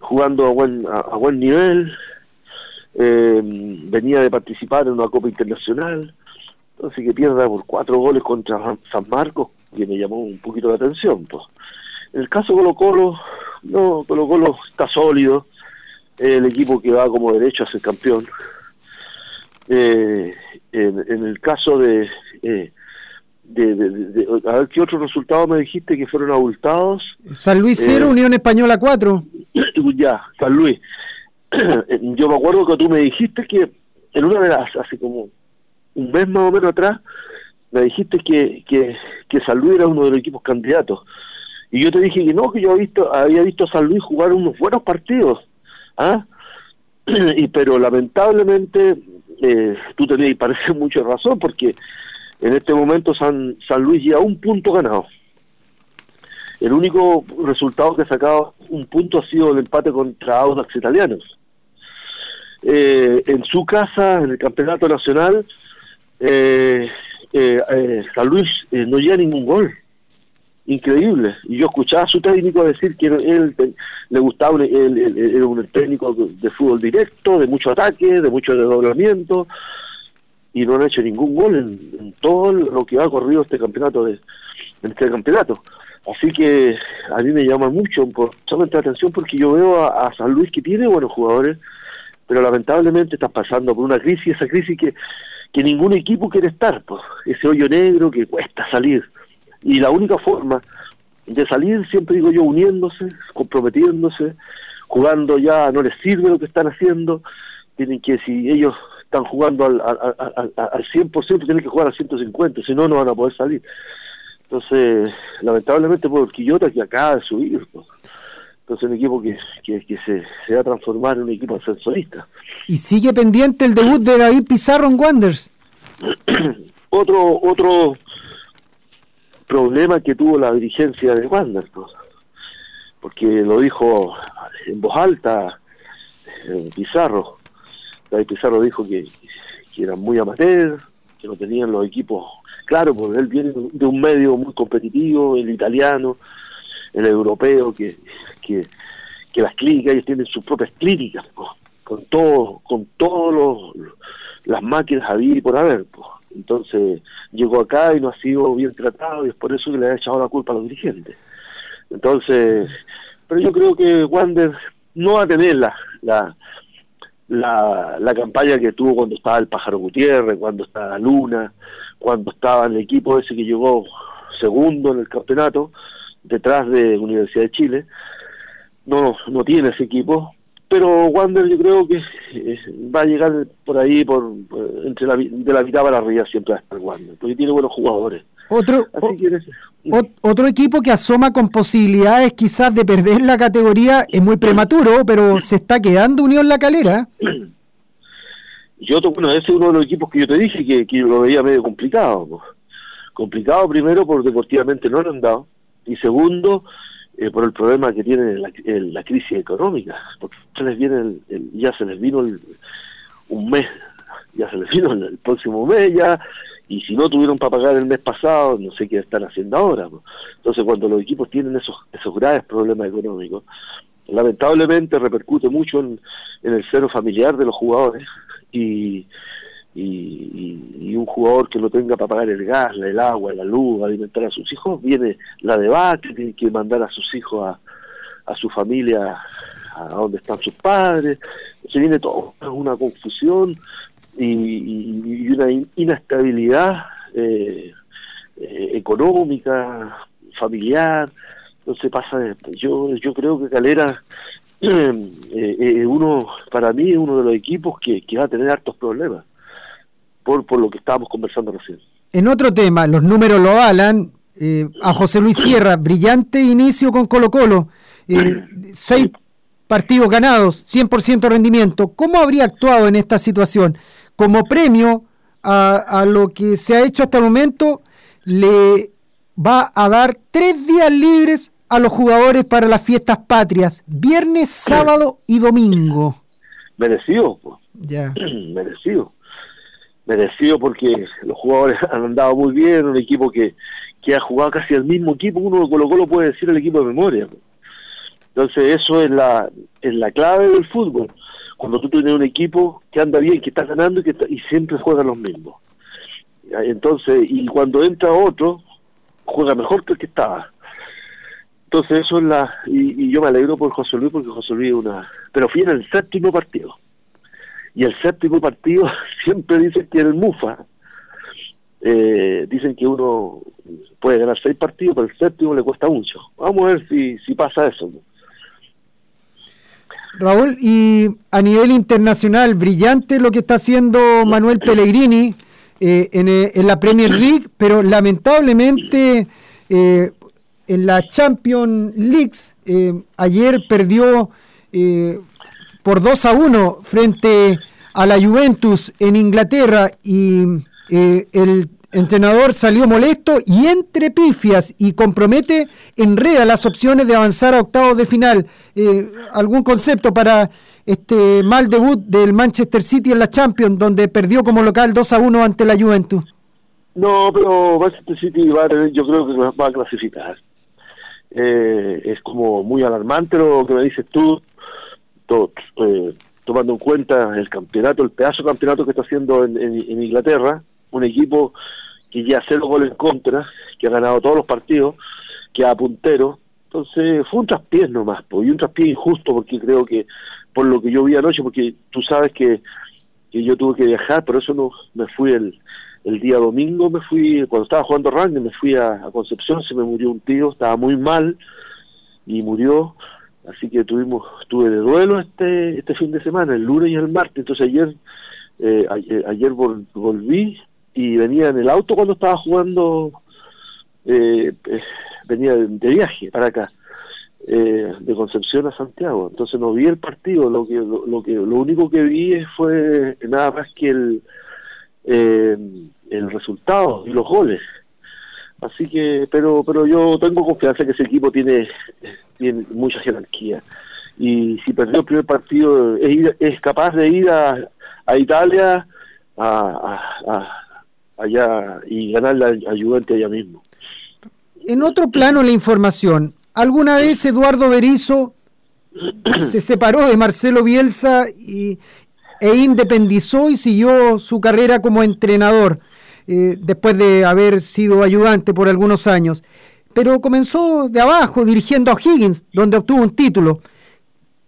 jugando a buen, a, a buen nivel, eh, venía de participar en una Copa Internacional, entonces que pierda por cuatro goles contra San- Marcos, que me llamó un poquito la atención. Pues. En el caso Colo Colo, no, Colo Colo está sólido, es el equipo que va como derecho a ser campeón. Eh, en, en el caso de, eh, de, de- de- de- a ver qué otros resultados me dijiste que fueron abultados. San Luis 0, Eh, Unión Española 4. ya, San Luis. Yo me acuerdo que tú me dijiste que en una de las, hace como un mes más o menos atrás, me dijiste que, que, que San Luis era uno de los equipos candidatos. Y yo te dije que no, que yo había visto, había visto a San Luis jugar unos buenos partidos. ¿ah? y Pero lamentablemente eh, tú tenías, parece mucha razón, porque en este momento San, San Luis lleva un punto ganado. El único resultado que ha sacado un punto ha sido el empate contra Audax Italianos. Eh, en su casa, en el campeonato nacional, eh, eh, eh, San Luis eh, no lleva ningún gol. Increíble. Y yo escuchaba a su técnico decir que él te- le gustaba, él, él- él era un técnico de fútbol directo, de mucho ataque, de mucho desdoblamiento, y no han hecho ningún gol en, todo lo que ha corrido este campeonato de este campeonato. Así que a mí me llama mucho solamente la atención porque yo veo a San Luis que tiene buenos jugadores, pero lamentablemente está pasando por una crisis, esa crisis que, que ningún equipo quiere estar, pues, ese hoyo negro que cuesta salir. Y la única forma de salir, siempre digo yo, uniéndose, comprometiéndose, jugando ya no les sirve lo que están haciendo, tienen que, si ellos están jugando al, al, al- al 100%, tienen que jugar al 150, si no, no van a poder salir. Entonces, lamentablemente por Quillota que acaba de subir, pues. Entonces un equipo que, que, que se, se va a transformar en un equipo ascensorista. Y sigue pendiente el debut de David Pizarro en Wanderers. otro otro problema que tuvo la dirigencia de Wander, pues, porque lo dijo en voz alta eh, Pizarro. David Pizarro dijo que, que eran muy amateur, que no tenían los equipos claro, porque él viene de un medio muy competitivo, el italiano, el europeo, que, que, las clínicas, ellos tienen sus propias clínicas, con todo, con todos los las máquinas había y por haber, pues. Entonces llegó acá y no ha sido bien tratado y es por eso que le ha echado la culpa a los dirigentes. Entonces, pero yo creo que Wander no va a tener la, la, la, la campaña que tuvo cuando estaba el Pájaro Gutiérrez, cuando estaba Luna, cuando estaba el equipo ese que llegó segundo en el campeonato, detrás de Universidad de Chile. No, no tiene ese equipo, pero Wander yo creo que eh, va a llegar por ahí, por eh, entre la, de la mitad para arriba siempre va a estar Wander, porque tiene buenos jugadores. Otro, otro equipo que asoma con posibilidades quizás de perder la categoría es muy prematuro, pero se está quedando Unión La Calera. Y otro, bueno, ese es uno de los equipos que yo te dije que, que yo lo veía medio complicado. Complicado primero porque deportivamente no lo han dado. Y segundo, eh, por el problema que tiene la, la crisis económica, porque se les viene el- ya se les vino un mes, ya se les vino el, próximo mes ya, y si no tuvieron para pagar el mes pasado, no sé qué están haciendo ahora. Entonces, cuando los equipos tienen esos, esos graves problemas económicos, lamentablemente repercute mucho en, en el cero familiar de los jugadores y, y, un jugador que no tenga para pagar el gas, el agua, la luz, alimentar a sus hijos, viene la debacle, tiene que mandar a sus hijos a, a su familia a donde están sus padres, se viene todo una confusión y, una in- inestabilidad eh, eh, económica, familiar, entonces pasa. Yo, yo creo que Calera eh, eh, uno, para mí es uno de los equipos que, que va a tener hartos problemas por, por lo que estábamos conversando recién. En otro tema, los números lo avalan. eh, a José Luis Sierra, brillante inicio con Colo Colo, eh, seis partidos ganados, 100% rendimiento. ¿Cómo habría actuado en esta situación? Como premio a, a lo que se ha hecho hasta el momento, le va a dar tres días libres a los jugadores para las fiestas patrias, viernes, sábado y domingo. Merecido, pues. Ya. merecido. Merecido porque los jugadores han andado muy bien, un equipo que, que ha jugado casi el mismo equipo, uno Colo Colo puede decir el equipo de memoria. Entonces eso es la, es la clave del fútbol. Cuando tú tienes un equipo que anda bien, que está ganando y que está- y siempre juegan los mismos. Entonces, y cuando entra otro, juega mejor que el que estaba. Entonces eso es la... Y, y yo me alegro por José Luis porque José Luis es una... Pero fui en el séptimo partido. Y el séptimo partido siempre dicen que el Mufa. Eh, dicen que uno puede ganar seis partidos, pero el séptimo le cuesta mucho. Vamos a ver si, si pasa eso. Raúl, y a nivel internacional, brillante lo que está haciendo Manuel Pellegrini eh, en, eh, en la Premier League, pero lamentablemente eh, en la Champions League ayer perdió eh, por 2 a 1 frente a la Juventus en Inglaterra y eh, el entrenador salió molesto y entre pifias y compromete, enreda las opciones de avanzar a octavos de final. Eh, ¿Algún concepto para este mal debut del Manchester City en la Champions, donde perdió como local 2 a 1 ante la Juventus? No, pero Manchester City va a tener, yo creo que va a clasificar. Eh, es como muy alarmante lo que me dices tú, eh, tomando en cuenta el campeonato, el pedazo de campeonato que está haciendo en, Inglaterra, un equipo que ya cero goles en contra, que ha ganado todos los partidos, que a puntero. Entonces fue un traspiés nomás, po, y un traspiés injusto porque creo que por lo que yo vi anoche, porque tú sabes que, yo tuve que viajar, por eso no me fui el, el día domingo, me fui, cuando estaba jugando rugby, me fui a Concepción, se me murió un tío, estaba muy mal y murió, así que tuvimos, tuve de duelo este, este fin de semana, el lunes y el martes, entonces ayer, eh, ayer, ayer vol- volví y venía en el auto cuando estaba jugando, eh, eh, venía de, de viaje para acá, eh, de Concepción a Santiago, entonces no vi el partido, lo que lo, lo que lo único que vi fue nada más que el eh, el resultado y los goles. Así que, pero pero yo tengo confianza que ese equipo tiene, tiene mucha jerarquía. Y si perdió el primer partido, es capaz de ir a, a Italia a, a- a- allá y ganar la ayudante allá mismo. En otro plano la información, ¿alguna vez Eduardo Berizo se separó de Marcelo Bielsa y, e independizó y siguió su carrera como entrenador eh, después de haber sido ayudante por algunos años? Pero comenzó de abajo dirigiendo a Higgins, donde obtuvo un título.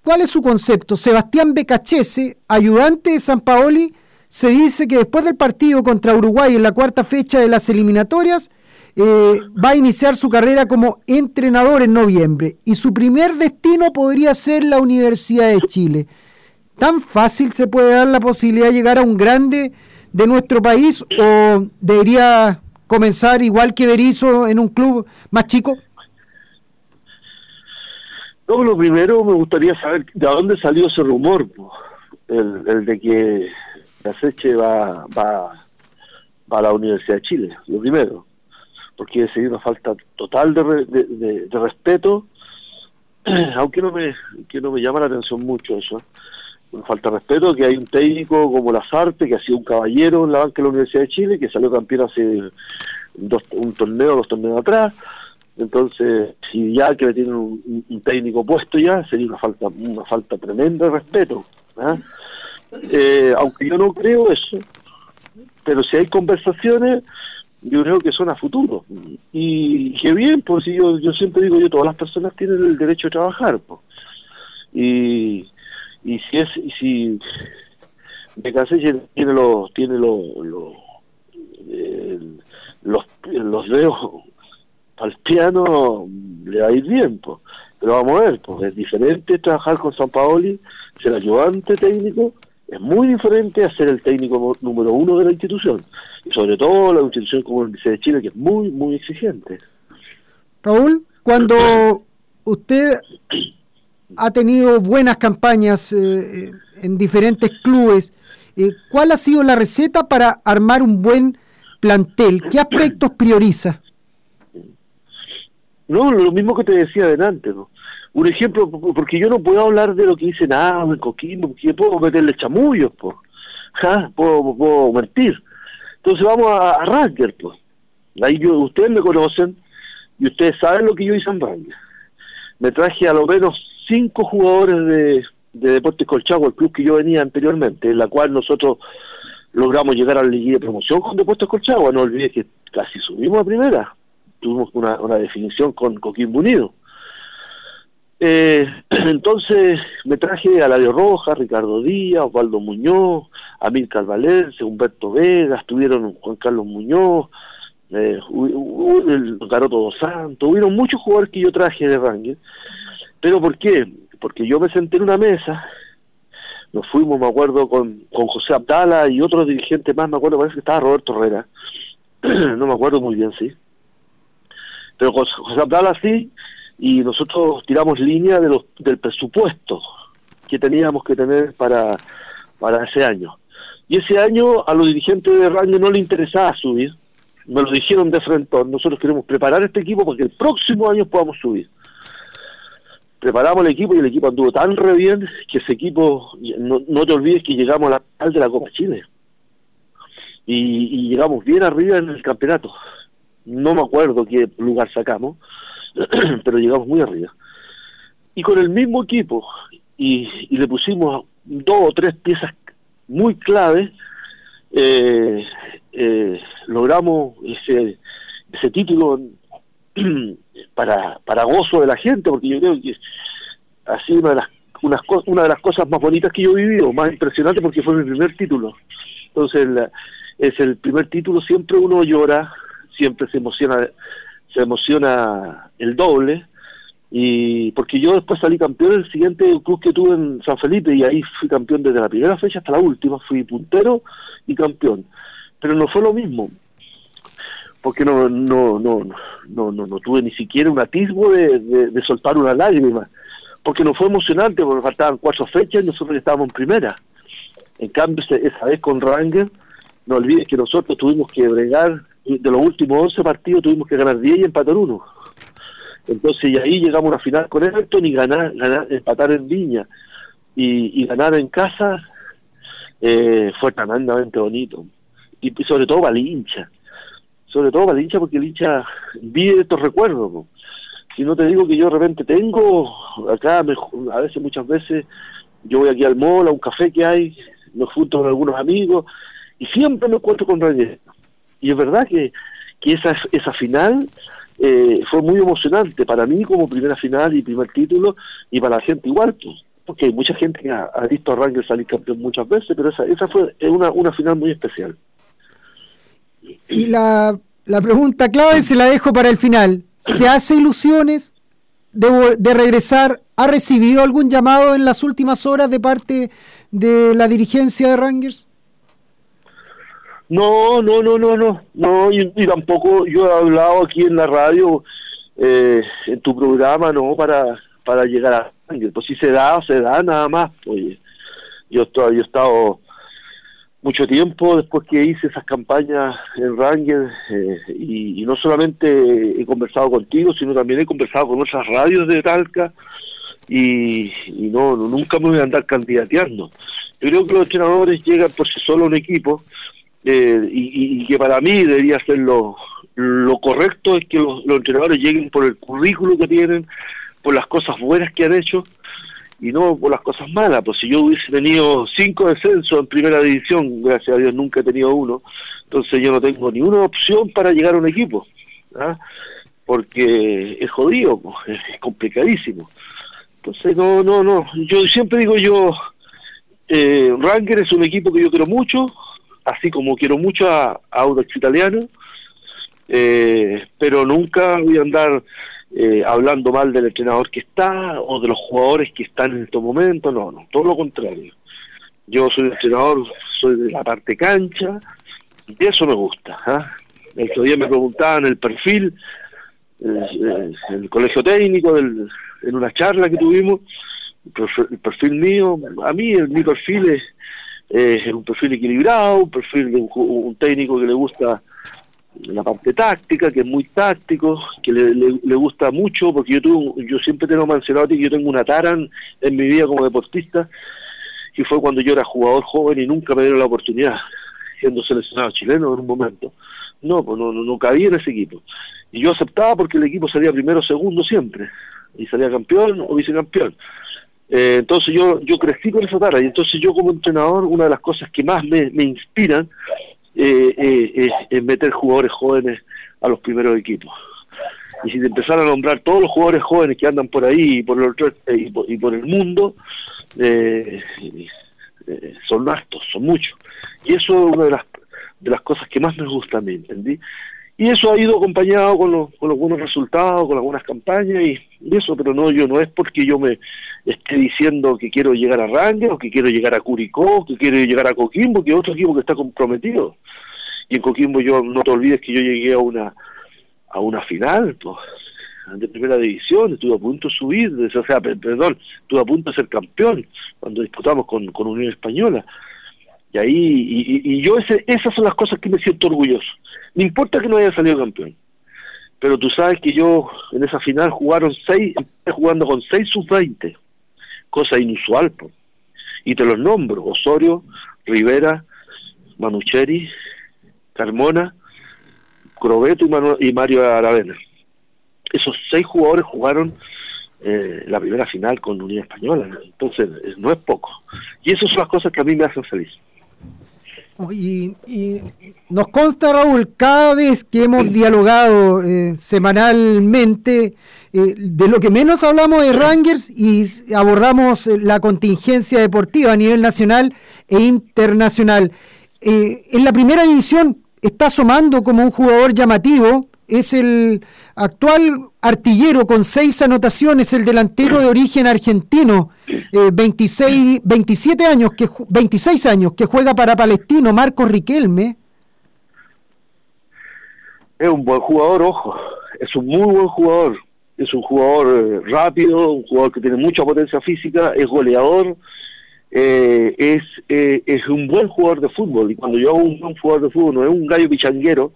¿Cuál es su concepto? Sebastián Becachese, ayudante de San Paoli, se dice que después del partido contra Uruguay en la cuarta fecha de las eliminatorias, eh, va a iniciar su carrera como entrenador en noviembre y su primer destino podría ser la Universidad de Chile. ¿Tan fácil se puede dar la posibilidad de llegar a un grande de nuestro país o debería comenzar igual que Berizzo en un club más chico? No, lo primero me gustaría saber de dónde salió ese rumor, el, de que Gaseche va, va, va a la Universidad de Chile, lo primero, porque sería una falta total de, re- respeto. Aunque no me que no me llama la atención mucho eso, falta respeto que hay un técnico como Lazarte, que ha sido un caballero en la banca de la Universidad de Chile, que salió campeón hace dos, un torneo, dos torneos atrás. Entonces, si ya que le tienen un, técnico puesto ya, sería una falta una falta tremenda de respeto. ¿ah? Eh, aunque yo no creo eso, pero si hay conversaciones, yo creo que son a futuro. Y que bien, pues yo, yo siempre digo, yo todas las personas tienen el derecho de trabajar. Pues. Y, y si es y si Becaselle tiene los tiene los los, eh, los los dedos al piano le va a ir bien pues pero vamos a ver pues es diferente trabajar con San Paoli ser ayudante técnico es muy diferente a ser el técnico número uno de la institución. Y sobre todo la institución como el Universidad de Chile que es muy muy exigente. Raúl, cuando usted ha tenido buenas campañas eh, eh, en diferentes clubes, eh, ¿cuál ha sido la receta para armar un buen plantel? ¿Qué aspectos prioriza? No, lo mismo que te decía adelante, ¿no? Un ejemplo, porque yo no puedo hablar de lo que dice nada en Coquimbo, porque puedo meterle chamullos, pues. Puedo, puedo mentir. Entonces vamos a, a Ranger, pues. Ahí yo, ustedes me conocen y ustedes saben lo que yo hice en Ranger. Me traje a lo menos cinco jugadores de, de Deportes Colchagua, el club que yo venía anteriormente, en la cual nosotros logramos llegar a la liguilla de promoción con Deportes Colchagua. No olvides que casi subimos a primera. Tuvimos una, definición con Coquimbo Unido. Eh, entonces me traje a Ladio Roja, Ricardo Díaz, Osvaldo Muñoz, Amílcar Valense, Humberto Vega, estuvieron Juan Carlos Muñoz, eh, el Garoto dos Santos, hubieron muchos jugadores que yo traje de Rangel. ¿Pero por qué? Porque yo me senté en una mesa, nos fuimos, me acuerdo, con, con José Abdala y otros dirigentes más, me acuerdo, parece que estaba Roberto Herrera, no me acuerdo muy bien, sí. Pero José, José Abdala sí, y nosotros tiramos línea de los, del presupuesto que teníamos que tener para, para ese año. Y ese año a los dirigentes de Rangel no le interesaba subir, me lo dijeron de frente, nosotros queremos preparar este equipo para que el próximo año podamos subir. Preparamos el equipo y el equipo anduvo tan re bien que ese equipo, no, no te olvides que llegamos a la final de la Copa Chile. Y, llegamos bien arriba en el campeonato. No me acuerdo qué lugar sacamos, pero llegamos muy arriba. Y con el mismo equipo, y, y le pusimos dos o tres piezas muy claves, eh, eh, logramos ese, ese título para, para gozo de la gente, porque yo creo que sido una de las, una de las cosas más bonitas que yo he vivido, más impresionante porque fue mi primer título. Entonces es el primer título, siempre uno llora, siempre se emociona, se emociona el doble, y porque yo después salí campeón el siguiente club que tuve en San Felipe y ahí fui campeón desde la primera fecha hasta la última, fui puntero y campeón. Pero no fue lo mismo, porque no no no no no, no tuve ni siquiera un atisbo de, de- soltar una lágrima, porque no fue emocionante, porque faltaban cuatro fechas y nosotros estábamos en primera. En cambio, esa vez con Ranger, no olvides que nosotros tuvimos que bregar, de los últimos 11 partidos tuvimos que ganar 10 y empatar uno. Entonces, y ahí llegamos a una final con Everton y ganar, ganar empatar en Viña y, ganar en casa eh, fue tremendamente bonito. Y, sobre todo para. Sobre todo para el hincha porque el hincha vive estos recuerdos. Si no te digo que yo de repente tengo, acá me ju- a veces, muchas veces, yo voy aquí al mall, a un café que hay, me junto con algunos amigos y siempre me encuentro con Reyes. Y es verdad que, que esa, esa final eh, fue muy emocionante para mí como primera final y primer título y para la gente igual, pues, porque hay mucha gente que ha, visto a Rangers salir campeón muchas veces, pero esa, esa fue una, una final muy especial. Y la, la pregunta clave se la dejo para el final. ¿Se hace ilusiones de, de regresar? ¿Ha recibido algún llamado en las últimas horas de parte de la dirigencia de Rangers? No, no, no, no, no, no, y, y tampoco yo he hablado aquí en la radio, eh, en tu programa, no, para, para llegar a Rangers, pues si se da, se da nada más, oye, yo, estoy, yo he estado mucho tiempo después que hice esas campañas en Rangers, eh, y, no solamente he conversado contigo, sino también he conversado con otras radios de Talca, y, y no, no- nunca me voy a andar candidateando. Yo creo que los entrenadores llegan por sí solos a un equipo eh, y, que para mí debería ser lo, lo correcto es que los, los entrenadores lleguen por el currículo que tienen, por las cosas buenas que han hecho y no por las cosas malas. Pues si yo hubiese tenido cinco descensos en primera división, gracias a Dios nunca he tenido uno, entonces yo no tengo ni una opción para llegar a un equipo, ¿ah? porque es jodido, pues, es complicadísimo. Entonces no, no, no, yo siempre digo yo, eh, Ranger es un equipo que yo quiero mucho, así como quiero mucho a, a Audax Italiano, eh, pero nunca voy a andar eh, hablando mal del entrenador que está o de los jugadores que están en estos momentos, no, no, todo lo contrario. Yo soy entrenador, soy de la parte cancha y eso me gusta. ¿ah? El otro día me preguntaban el perfil, eh, eh, el colegio técnico, del- en una charla que tuvimos, el perf- el perfil mío, a mí el- mi perfil es, eh, un perfil equilibrado, un perfil de un, un técnico que le gusta la parte táctica, que es muy táctico, que le, gusta mucho, porque yo tuve, yo siempre tengo mencionado que yo tengo una tara en, en mi vida como deportista, que fue cuando yo era jugador joven y nunca me dieron la oportunidad, siendo seleccionado chileno en un momento. No, pues no, no, no cabía en ese equipo. Y yo aceptaba porque el equipo salía primero o segundo siempre, y salía campeón o vicecampeón. Eh, entonces yo yo crecí con esa tara, y entonces yo como entrenador, una de las cosas que más me, me inspiran es meter jugadores jóvenes a los primeros equipos. Y si te empezara a nombrar todos los jugadores jóvenes que andan por ahí y por el, eh, y por, y por el mundo, eh, eh, son hartos, son muchos. Y eso es una de las, de las cosas que más me gusta a mí, ¿entendí? Y eso ha ido acompañado con los, con buenos resultados, con las buenas campañas y, eso, pero no, yo no es porque yo me esté diciendo que quiero llegar a Ranger o que quiero llegar a Curicó, que quiero llegar a Coquimbo, que es otro equipo que está comprometido. Y en Coquimbo yo no te olvides que yo llegué a una a una final, pues, de primera división, estuve a punto de subir, o sea, pe- perdón, estuve a punto de ser campeón cuando disputamos con, con Unión Española. Y ahí, y, y- yo ese, esas son las cosas que me siento orgulloso. No importa que no haya salido campeón, pero tú sabes que yo en esa final jugaron seis, jugando con seis sub-20, cosa inusual, y te los nombro, Osorio, Rivera, Manucheri, Carmona, Crobeto y, Mario Aravena. Esos seis jugadores jugaron eh, la primera final con Unión Española, entonces no es poco. Y esas son las cosas que a mí me hacen feliz. Y, y nos consta, Raúl, cada vez que hemos dialogado eh, semanalmente, eh, de lo que menos hablamos de Rangers y abordamos eh, la contingencia deportiva a nivel nacional e internacional. En la primera división está asomando como un jugador llamativo, es el actual artillero con seis anotaciones, el delantero de origen argentino, eh, 26, 27 años, que, ju- 26 años, que juega para Palestino, Marcos Riquelme. Es un buen jugador, ojo, es un muy buen jugador. Es un jugador eh, rápido, un jugador que tiene mucha potencia física, es goleador, eh, es, eh, es un buen jugador de fútbol. Y cuando yo hago un buen jugador de fútbol, no es un gallo pichanguero,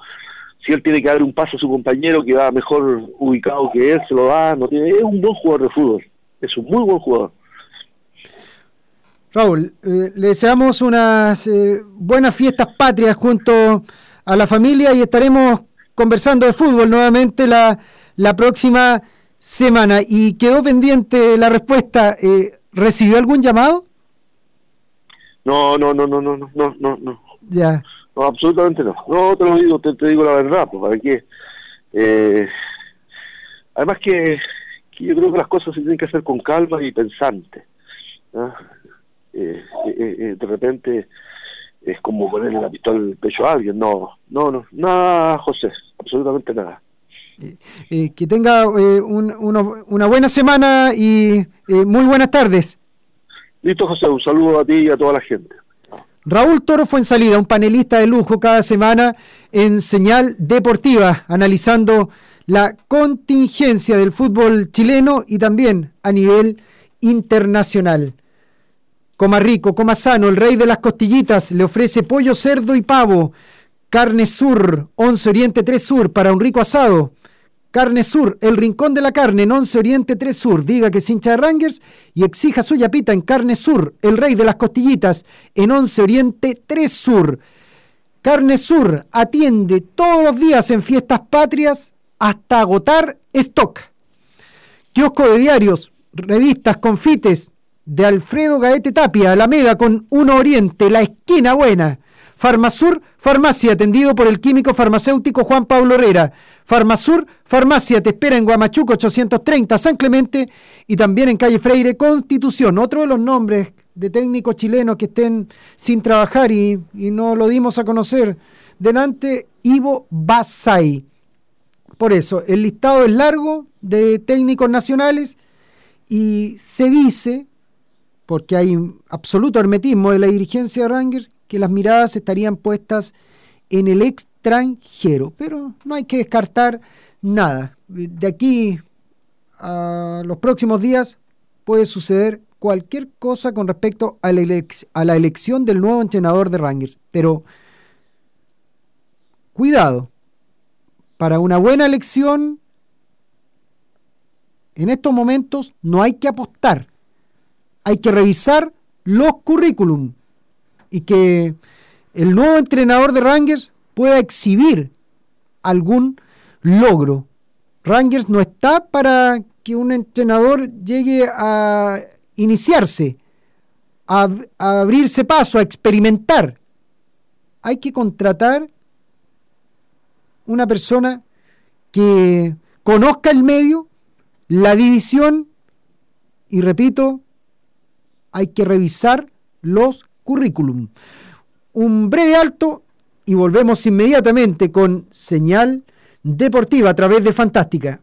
si él tiene que dar un paso a su compañero que va mejor ubicado que él, se lo da, no tiene, es un buen jugador de fútbol, es un muy buen jugador. Raúl, eh, le deseamos unas eh, buenas fiestas patrias junto a la familia y estaremos conversando de fútbol nuevamente la, la próxima semana. Y quedó pendiente la respuesta, eh, ¿recibió algún llamado? No, no, no, no, no, no, no, no. Ya. No, absolutamente no. No, te lo digo, te, te digo la verdad, pues, para qué. Eh, además que, que yo creo que las cosas se tienen que hacer con calma y pensante. Eh, eh, eh, de repente es como ponerle la pistola en el pecho a alguien. No, no, no, nada, José, absolutamente nada. Que tenga un- uno- una buena semana y muy buenas tardes. Listo, José, un saludo a ti y a toda la gente. Raúl Toro fue en salida, un panelista de lujo cada semana en Señal Deportiva, analizando la contingencia del fútbol chileno y también a nivel internacional. Coma rico, coma sano, el rey de las costillitas le ofrece pollo, cerdo y pavo. Carne Sur, 11 Oriente 3 Sur, para un rico asado. Carne Sur, el rincón de la carne en 11 Oriente 3 Sur. Diga que es de Rangers y exija su yapita en Carne Sur, el rey de las costillitas en 11 Oriente 3 Sur. Carne Sur atiende todos los días en fiestas patrias hasta agotar stock. Kiosco de diarios, revistas, confites de Alfredo Gaete Tapia, Alameda con 1 Oriente, la esquina buena. Farmasur, farmacia atendido por el químico farmacéutico Juan Pablo Herrera. Farmasur, farmacia te espera en Guamachuco 830 San Clemente y también en calle Freire Constitución. Otro de los nombres de técnicos chilenos que estén sin trabajar y, y no lo dimos a conocer. Delante, Ivo Basay. Por eso, el listado es largo de técnicos nacionales y se dice, porque hay absoluto hermetismo de la dirigencia de Rangers, que las miradas estarían puestas en el extranjero, pero no hay que descartar nada. De aquí a los próximos días puede suceder cualquier cosa con respecto a la, a la elección del nuevo entrenador de Rangers, pero cuidado, para una buena elección en estos momentos no hay que apostar, hay que revisar los currículum y que el nuevo entrenador de Rangers pueda exhibir algún logro. Rangers no está para que un entrenador llegue a iniciarse, a, abrirse paso, a experimentar. Hay que contratar una persona que conozca el medio, la división y repito, hay que revisar los currículum. Un breve alto y volvemos inmediatamente con señal deportiva a través de Fantástica.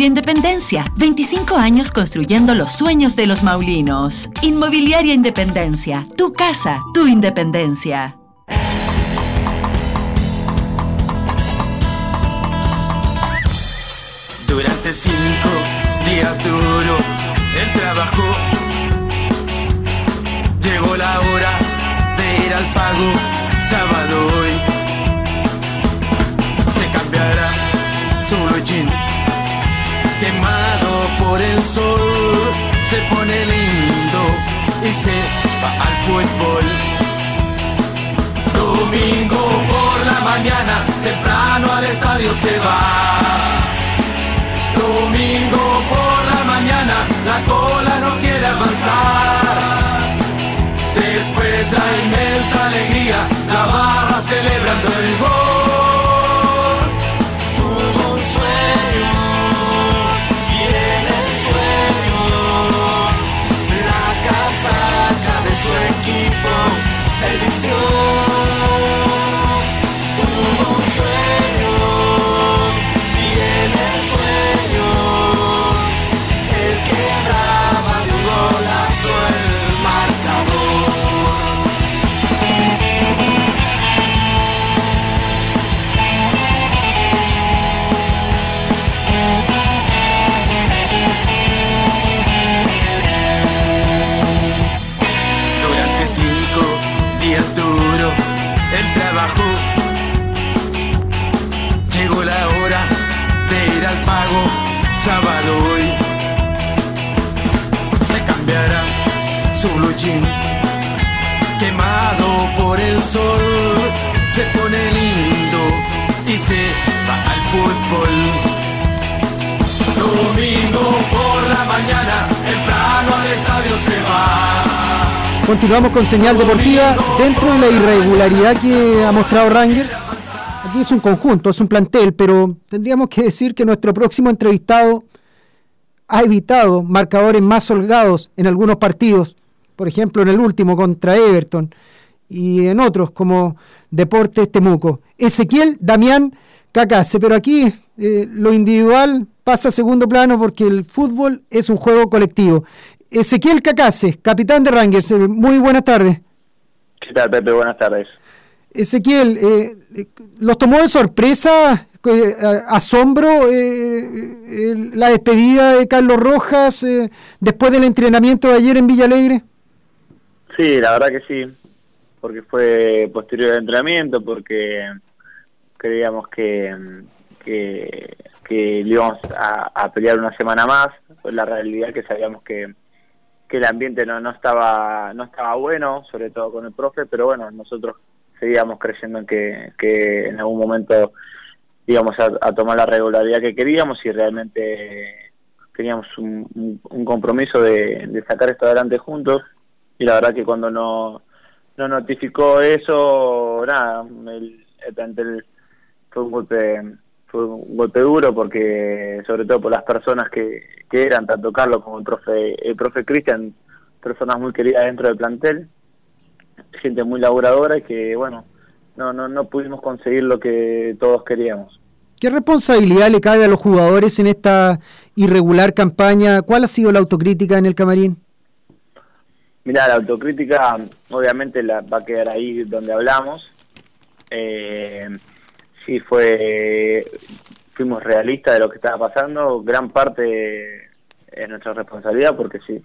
Independencia, 25 años construyendo los sueños de los maulinos. Inmobiliaria Independencia, tu casa, tu independencia. Durante cinco días duro el trabajo, llegó la hora de ir al pago sábado hoy. Por el sol, se pone lindo y se va al fútbol. Domingo por la mañana, temprano al estadio se va. Domingo por la mañana, la cola no quiere avanzar. Después la inmensa alegría, la barra celebrando el gol. Él Continuamos con señal deportiva dentro de la irregularidad que ha mostrado Rangers. Aquí es un conjunto, es un plantel, pero tendríamos que decir que nuestro próximo entrevistado ha evitado marcadores más holgados en algunos partidos, por ejemplo en el último contra Everton y en otros como Deportes Temuco. Ezequiel Damián Cacase, pero aquí eh, lo individual pasa a segundo plano porque el fútbol es un juego colectivo. Ezequiel Cacase, capitán de Rangers, eh, muy buenas tardes. ¿Qué tal, Pepe? Buenas tardes. Ezequiel, eh, ¿los tomó de sorpresa, eh, asombro, eh, eh, la despedida de Carlos Rojas después del entrenamiento de ayer en Villa Alegre? Sí, la verdad que sí, porque fue posterior al entrenamiento, porque creíamos que, que, que le íbamos a, a pelear una semana más, pues la realidad que sabíamos que, que el ambiente no, no estaba no estaba bueno, sobre todo con el profe, pero bueno, nosotros seguíamos creyendo en que, que en algún momento íbamos a, tomar la regularidad que queríamos y realmente teníamos un, compromiso de, de sacar esto adelante juntos. Y la verdad que cuando no, no notificó eso, nada, el, el plantel fue un golpe fue un golpe duro porque sobre todo por las personas que, que eran, tanto Carlos como el profe el profe Cristian, personas muy queridas dentro del plantel, gente muy laboradora y que bueno, no, no, no pudimos conseguir lo que todos queríamos. ¿Qué responsabilidad le cabe a los jugadores en esta irregular campaña? ¿Cuál ha sido la autocrítica en el camarín? Mira, la autocrítica obviamente la va a quedar ahí donde hablamos. Eh, sí fue, fuimos realistas de lo que estaba pasando. Gran parte es nuestra responsabilidad porque si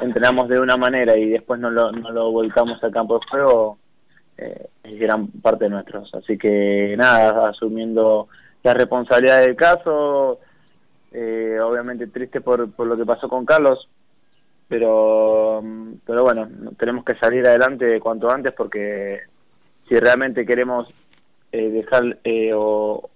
entrenamos de una manera y después no lo, no lo volcamos al campo de juego, eh, es gran parte de. Así que nada, asumiendo la responsabilidad del caso, eh, obviamente triste por, por lo que pasó con Carlos, pero pero bueno tenemos que salir adelante cuanto antes porque si realmente queremos eh, dejar eh, o,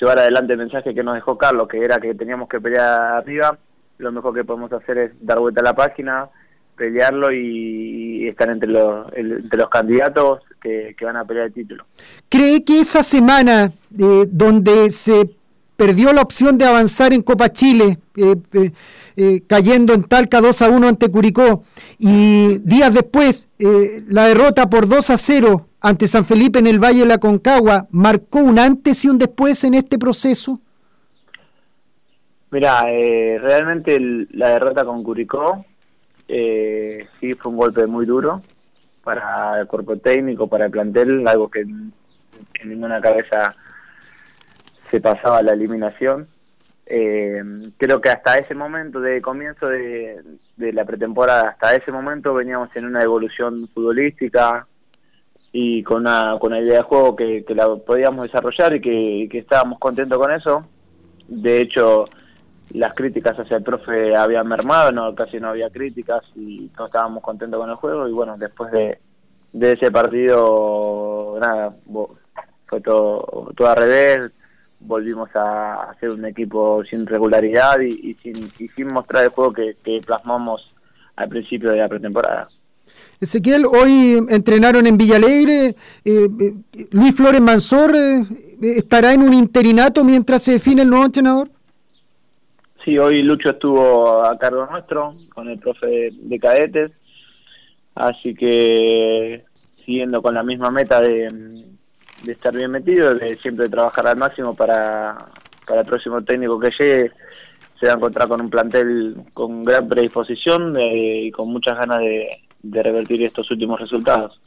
llevar adelante el mensaje que nos dejó Carlos que era que teníamos que pelear arriba lo mejor que podemos hacer es dar vuelta a la página pelearlo y, estar entre los entre los candidatos que, que van a pelear el título. ¿Cree que esa semana eh, donde se perdió la opción de avanzar en Copa Chile, eh, eh, eh, cayendo en Talca 2 a 1 ante Curicó, y días después eh, la derrota por 2 a 0 ante San Felipe en el Valle de la Concagua, marcó un antes y un después en este proceso? Mira, realmente el- la derrota con Curicó sí fue un golpe muy duro para el cuerpo técnico, para el plantel, algo que en ninguna cabeza se pasaba la eliminación. Eh, creo que hasta ese momento de comienzo de, de la pretemporada, hasta ese momento veníamos en una evolución futbolística y con una, con una idea de juego que, que la podíamos desarrollar y que, que estábamos contentos con eso. De hecho, las críticas hacia el profe habían mermado, no casi no había críticas y no estábamos contentos con el juego y bueno, después de, de ese partido, nada, fue todo, todo al revés, volvimos a hacer un equipo sin regularidad y, y sin, y sin mostrar el juego que, que plasmamos al principio de la pretemporada. Ezequiel, hoy entrenaron en Villa Alegre. eh, eh, Luis Flores Mansor eh, estará en un interinato mientras se define el nuevo entrenador. Sí, hoy Lucho estuvo a cargo nuestro con el profe de, de cadetes, así que siguiendo con la misma meta de, de estar bien metido, de siempre trabajar al máximo para, para el próximo técnico que llegue, se va a encontrar con un plantel con gran predisposición eh, y con muchas ganas de, revertir estos últimos resultados.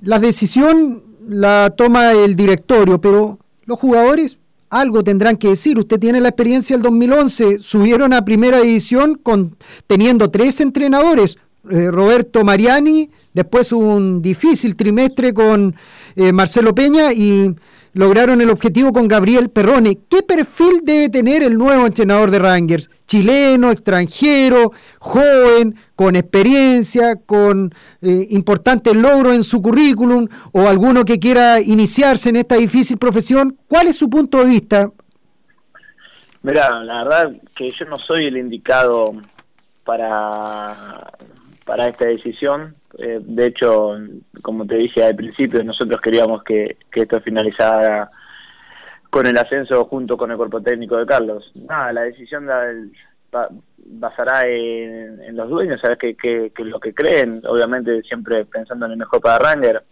La decisión la toma el directorio, pero los jugadores algo tendrán que decir. Usted tiene la experiencia del 2011, subieron a primera división con, teniendo tres entrenadores, eh, Roberto Mariani, después un difícil trimestre con eh, Marcelo Peña y lograron el objetivo con Gabriel Perrone. ¿Qué perfil debe tener el nuevo entrenador de Rangers? Chileno, extranjero, joven, con experiencia, con eh, importantes logros en su currículum o alguno que quiera iniciarse en esta difícil profesión. ¿Cuál es su punto de vista? Mira, la verdad que yo no soy el indicado para, para esta decisión. Eh, de hecho, como te dije al principio, nosotros queríamos que, que esto finalizara con el ascenso junto con el cuerpo técnico de Carlos. Nada, la decisión basará en, los dueños, sabes que, que, lo que creen, obviamente siempre pensando en el mejor para Ranger.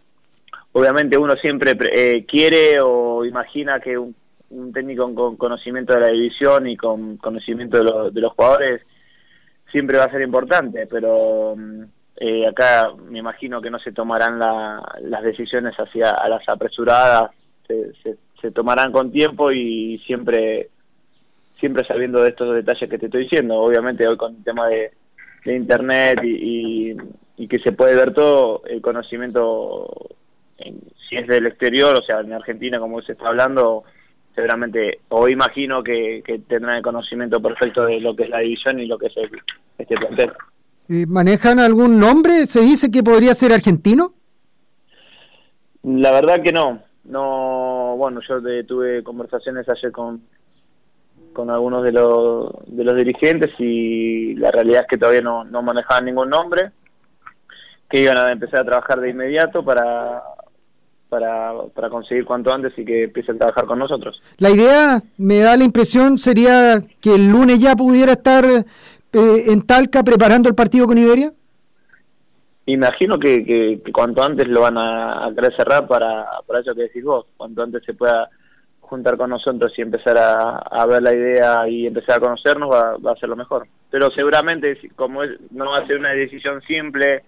Obviamente uno siempre pre- eh, quiere o imagina que un, un técnico con conocimiento de la división y con conocimiento de, lo- de los jugadores siempre va a ser importante, pero mm, eh, acá me imagino que no se tomarán la- las decisiones hacia a las apresuradas, se, se- tomarán con tiempo y siempre siempre sabiendo de estos detalles que te estoy diciendo. Obviamente hoy con el tema de, internet y, y- y que se puede ver todo, el conocimiento, en- si es del exterior, o sea, en Argentina como se está hablando, seguramente, o imagino que, que tendrán el conocimiento perfecto de lo que es la división y lo que es el- este plantel. Eh, ¿Manejan algún nombre? ¿Se dice que podría ser argentino? La verdad que no. No, bueno, yo de- tuve conversaciones ayer con con algunos de los de los dirigentes y la realidad es que todavía no, no manejaban ningún nombre, que iban a empezar a trabajar de inmediato para para, para conseguir cuanto antes y que empiecen a trabajar con nosotros. La idea, me da la impresión, sería que el lunes ya pudiera estar eh, en Talca preparando el partido con Iberia. Imagino que, que, cuanto antes lo van a, querer cerrar para, para eso que decís vos, cuanto antes se pueda juntar con nosotros y empezar a, ver la idea y empezar a conocernos va, va a ser lo mejor. Pero seguramente, como es- no va a ser una decisión simple,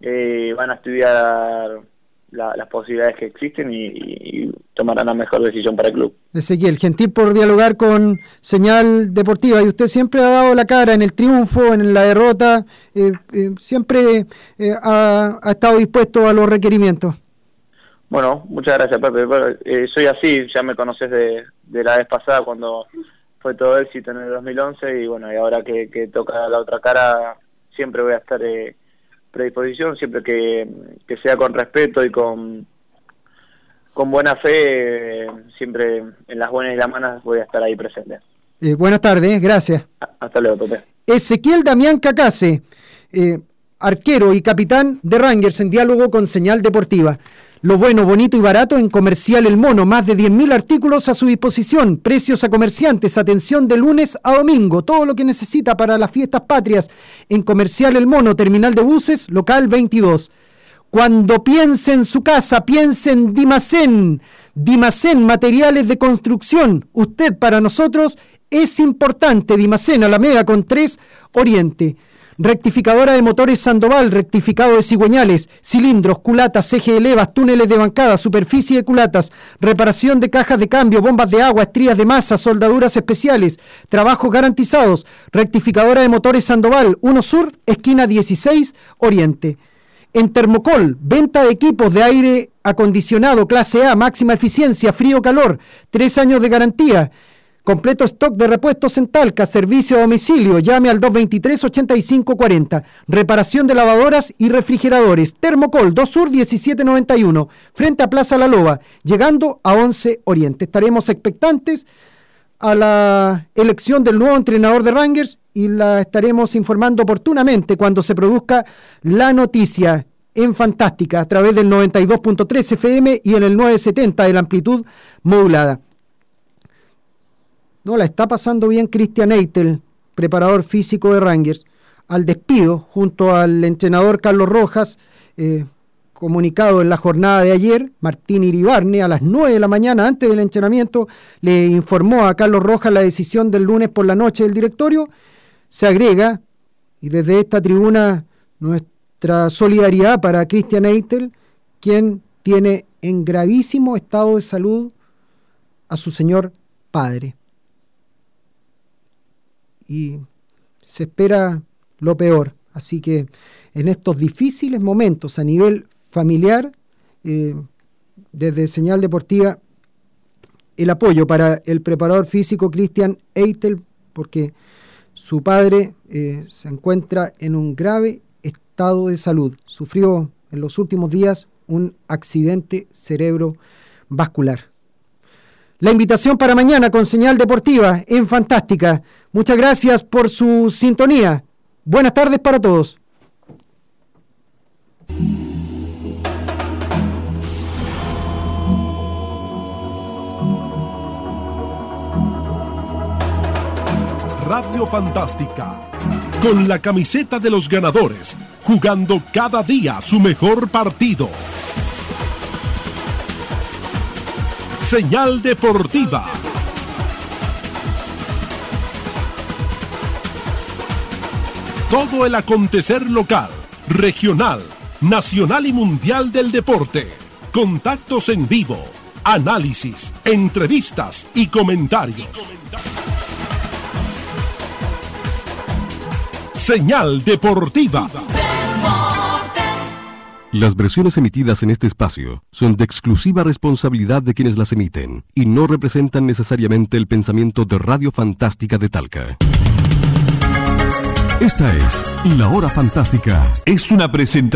eh, van a estudiar la- las posibilidades que existen y, tomarán la mejor decisión para el club. Ezequiel, gentil por dialogar con Señal Deportiva y usted siempre ha dado la cara en el triunfo, en la derrota, eh, eh, siempre eh, ha, ha estado dispuesto a los requerimientos. Bueno, muchas gracias, Pepe. Bueno, eh, soy así, ya me conoces de, de la vez pasada cuando fue todo éxito en el 2011 y bueno, y ahora que, que toca la otra cara, siempre voy a estar eh, predisposición, siempre que, que sea con respeto y con, con buena fe, eh, siempre en las buenas y las malas voy a estar ahí presente. Eh, buenas tardes, gracias. Hasta luego, Pepe. Ezequiel Damián Cacase, eh, arquero y capitán de Rangers en diálogo con Señal Deportiva. Lo bueno, bonito y barato en Comercial El Mono, más de 10.000 artículos a su disposición, precios a comerciantes, atención de lunes a domingo, todo lo que necesita para las fiestas patrias en Comercial El Mono, terminal de buses, local 22. Cuando piense en su casa, piense en Dimacén. Dimacén, materiales de construcción. Usted para nosotros es importante. Dimacén, Alameda con 3, Oriente. Rectificadora de motores Sandoval, rectificado de cigüeñales, cilindros, culatas, eje de levas, túneles de bancada, superficie de culatas, reparación de cajas de cambio, bombas de agua, estrías de masa, soldaduras especiales, trabajos garantizados. Rectificadora de motores Sandoval, 1 Sur, esquina 16, Oriente. En Termocol, venta de equipos de aire acondicionado clase A, máxima eficiencia, frío-calor, tres años de garantía. Completo stock de repuestos en Talca, servicio a domicilio, llame al 223-8540. Reparación de lavadoras y refrigeradores. Termocol, 2 Sur 1791, frente a Plaza La Loba, llegando a 11 Oriente. Estaremos expectantes a la elección del nuevo entrenador de Rangers y la estaremos informando oportunamente cuando se produzca la noticia en Fantástica a través del 92.3 FM y en el 970 de la amplitud modulada. No la está pasando bien Christian Eitel, preparador físico de Rangers, al despido junto al entrenador Carlos Rojas, eh, comunicado en la jornada de ayer, Martín Iribarne a las 9 de la mañana antes del entrenamiento le informó a Carlos Rojas la decisión del lunes por la noche del directorio. Se agrega, y desde esta tribuna nuestra solidaridad para Christian Eitel, quien tiene en gravísimo estado de salud a su señor padre. Y se espera lo peor. Así que en estos difíciles momentos a nivel familiar, eh, desde Señal Deportiva, el apoyo para el preparador físico Christian Eitel, porque su padre eh, se encuentra en un grave estado de salud. Sufrió en los últimos días un accidente cerebrovascular. La invitación para mañana con señal deportiva en Fantástica. Muchas gracias por su sintonía. Buenas tardes para todos. Radio Fantástica. Con la camiseta de los ganadores, jugando cada día su mejor partido. Señal Deportiva todo el acontecer local, regional, nacional y mundial del deporte. Contactos en vivo, análisis, entrevistas y comentarios. Señal Deportiva. Las versiones emitidas en este espacio son de exclusiva responsabilidad de quienes las emiten y no representan necesariamente el pensamiento de Radio Fantástica de Talca. Esta es La Hora Fantástica. Es una presentación.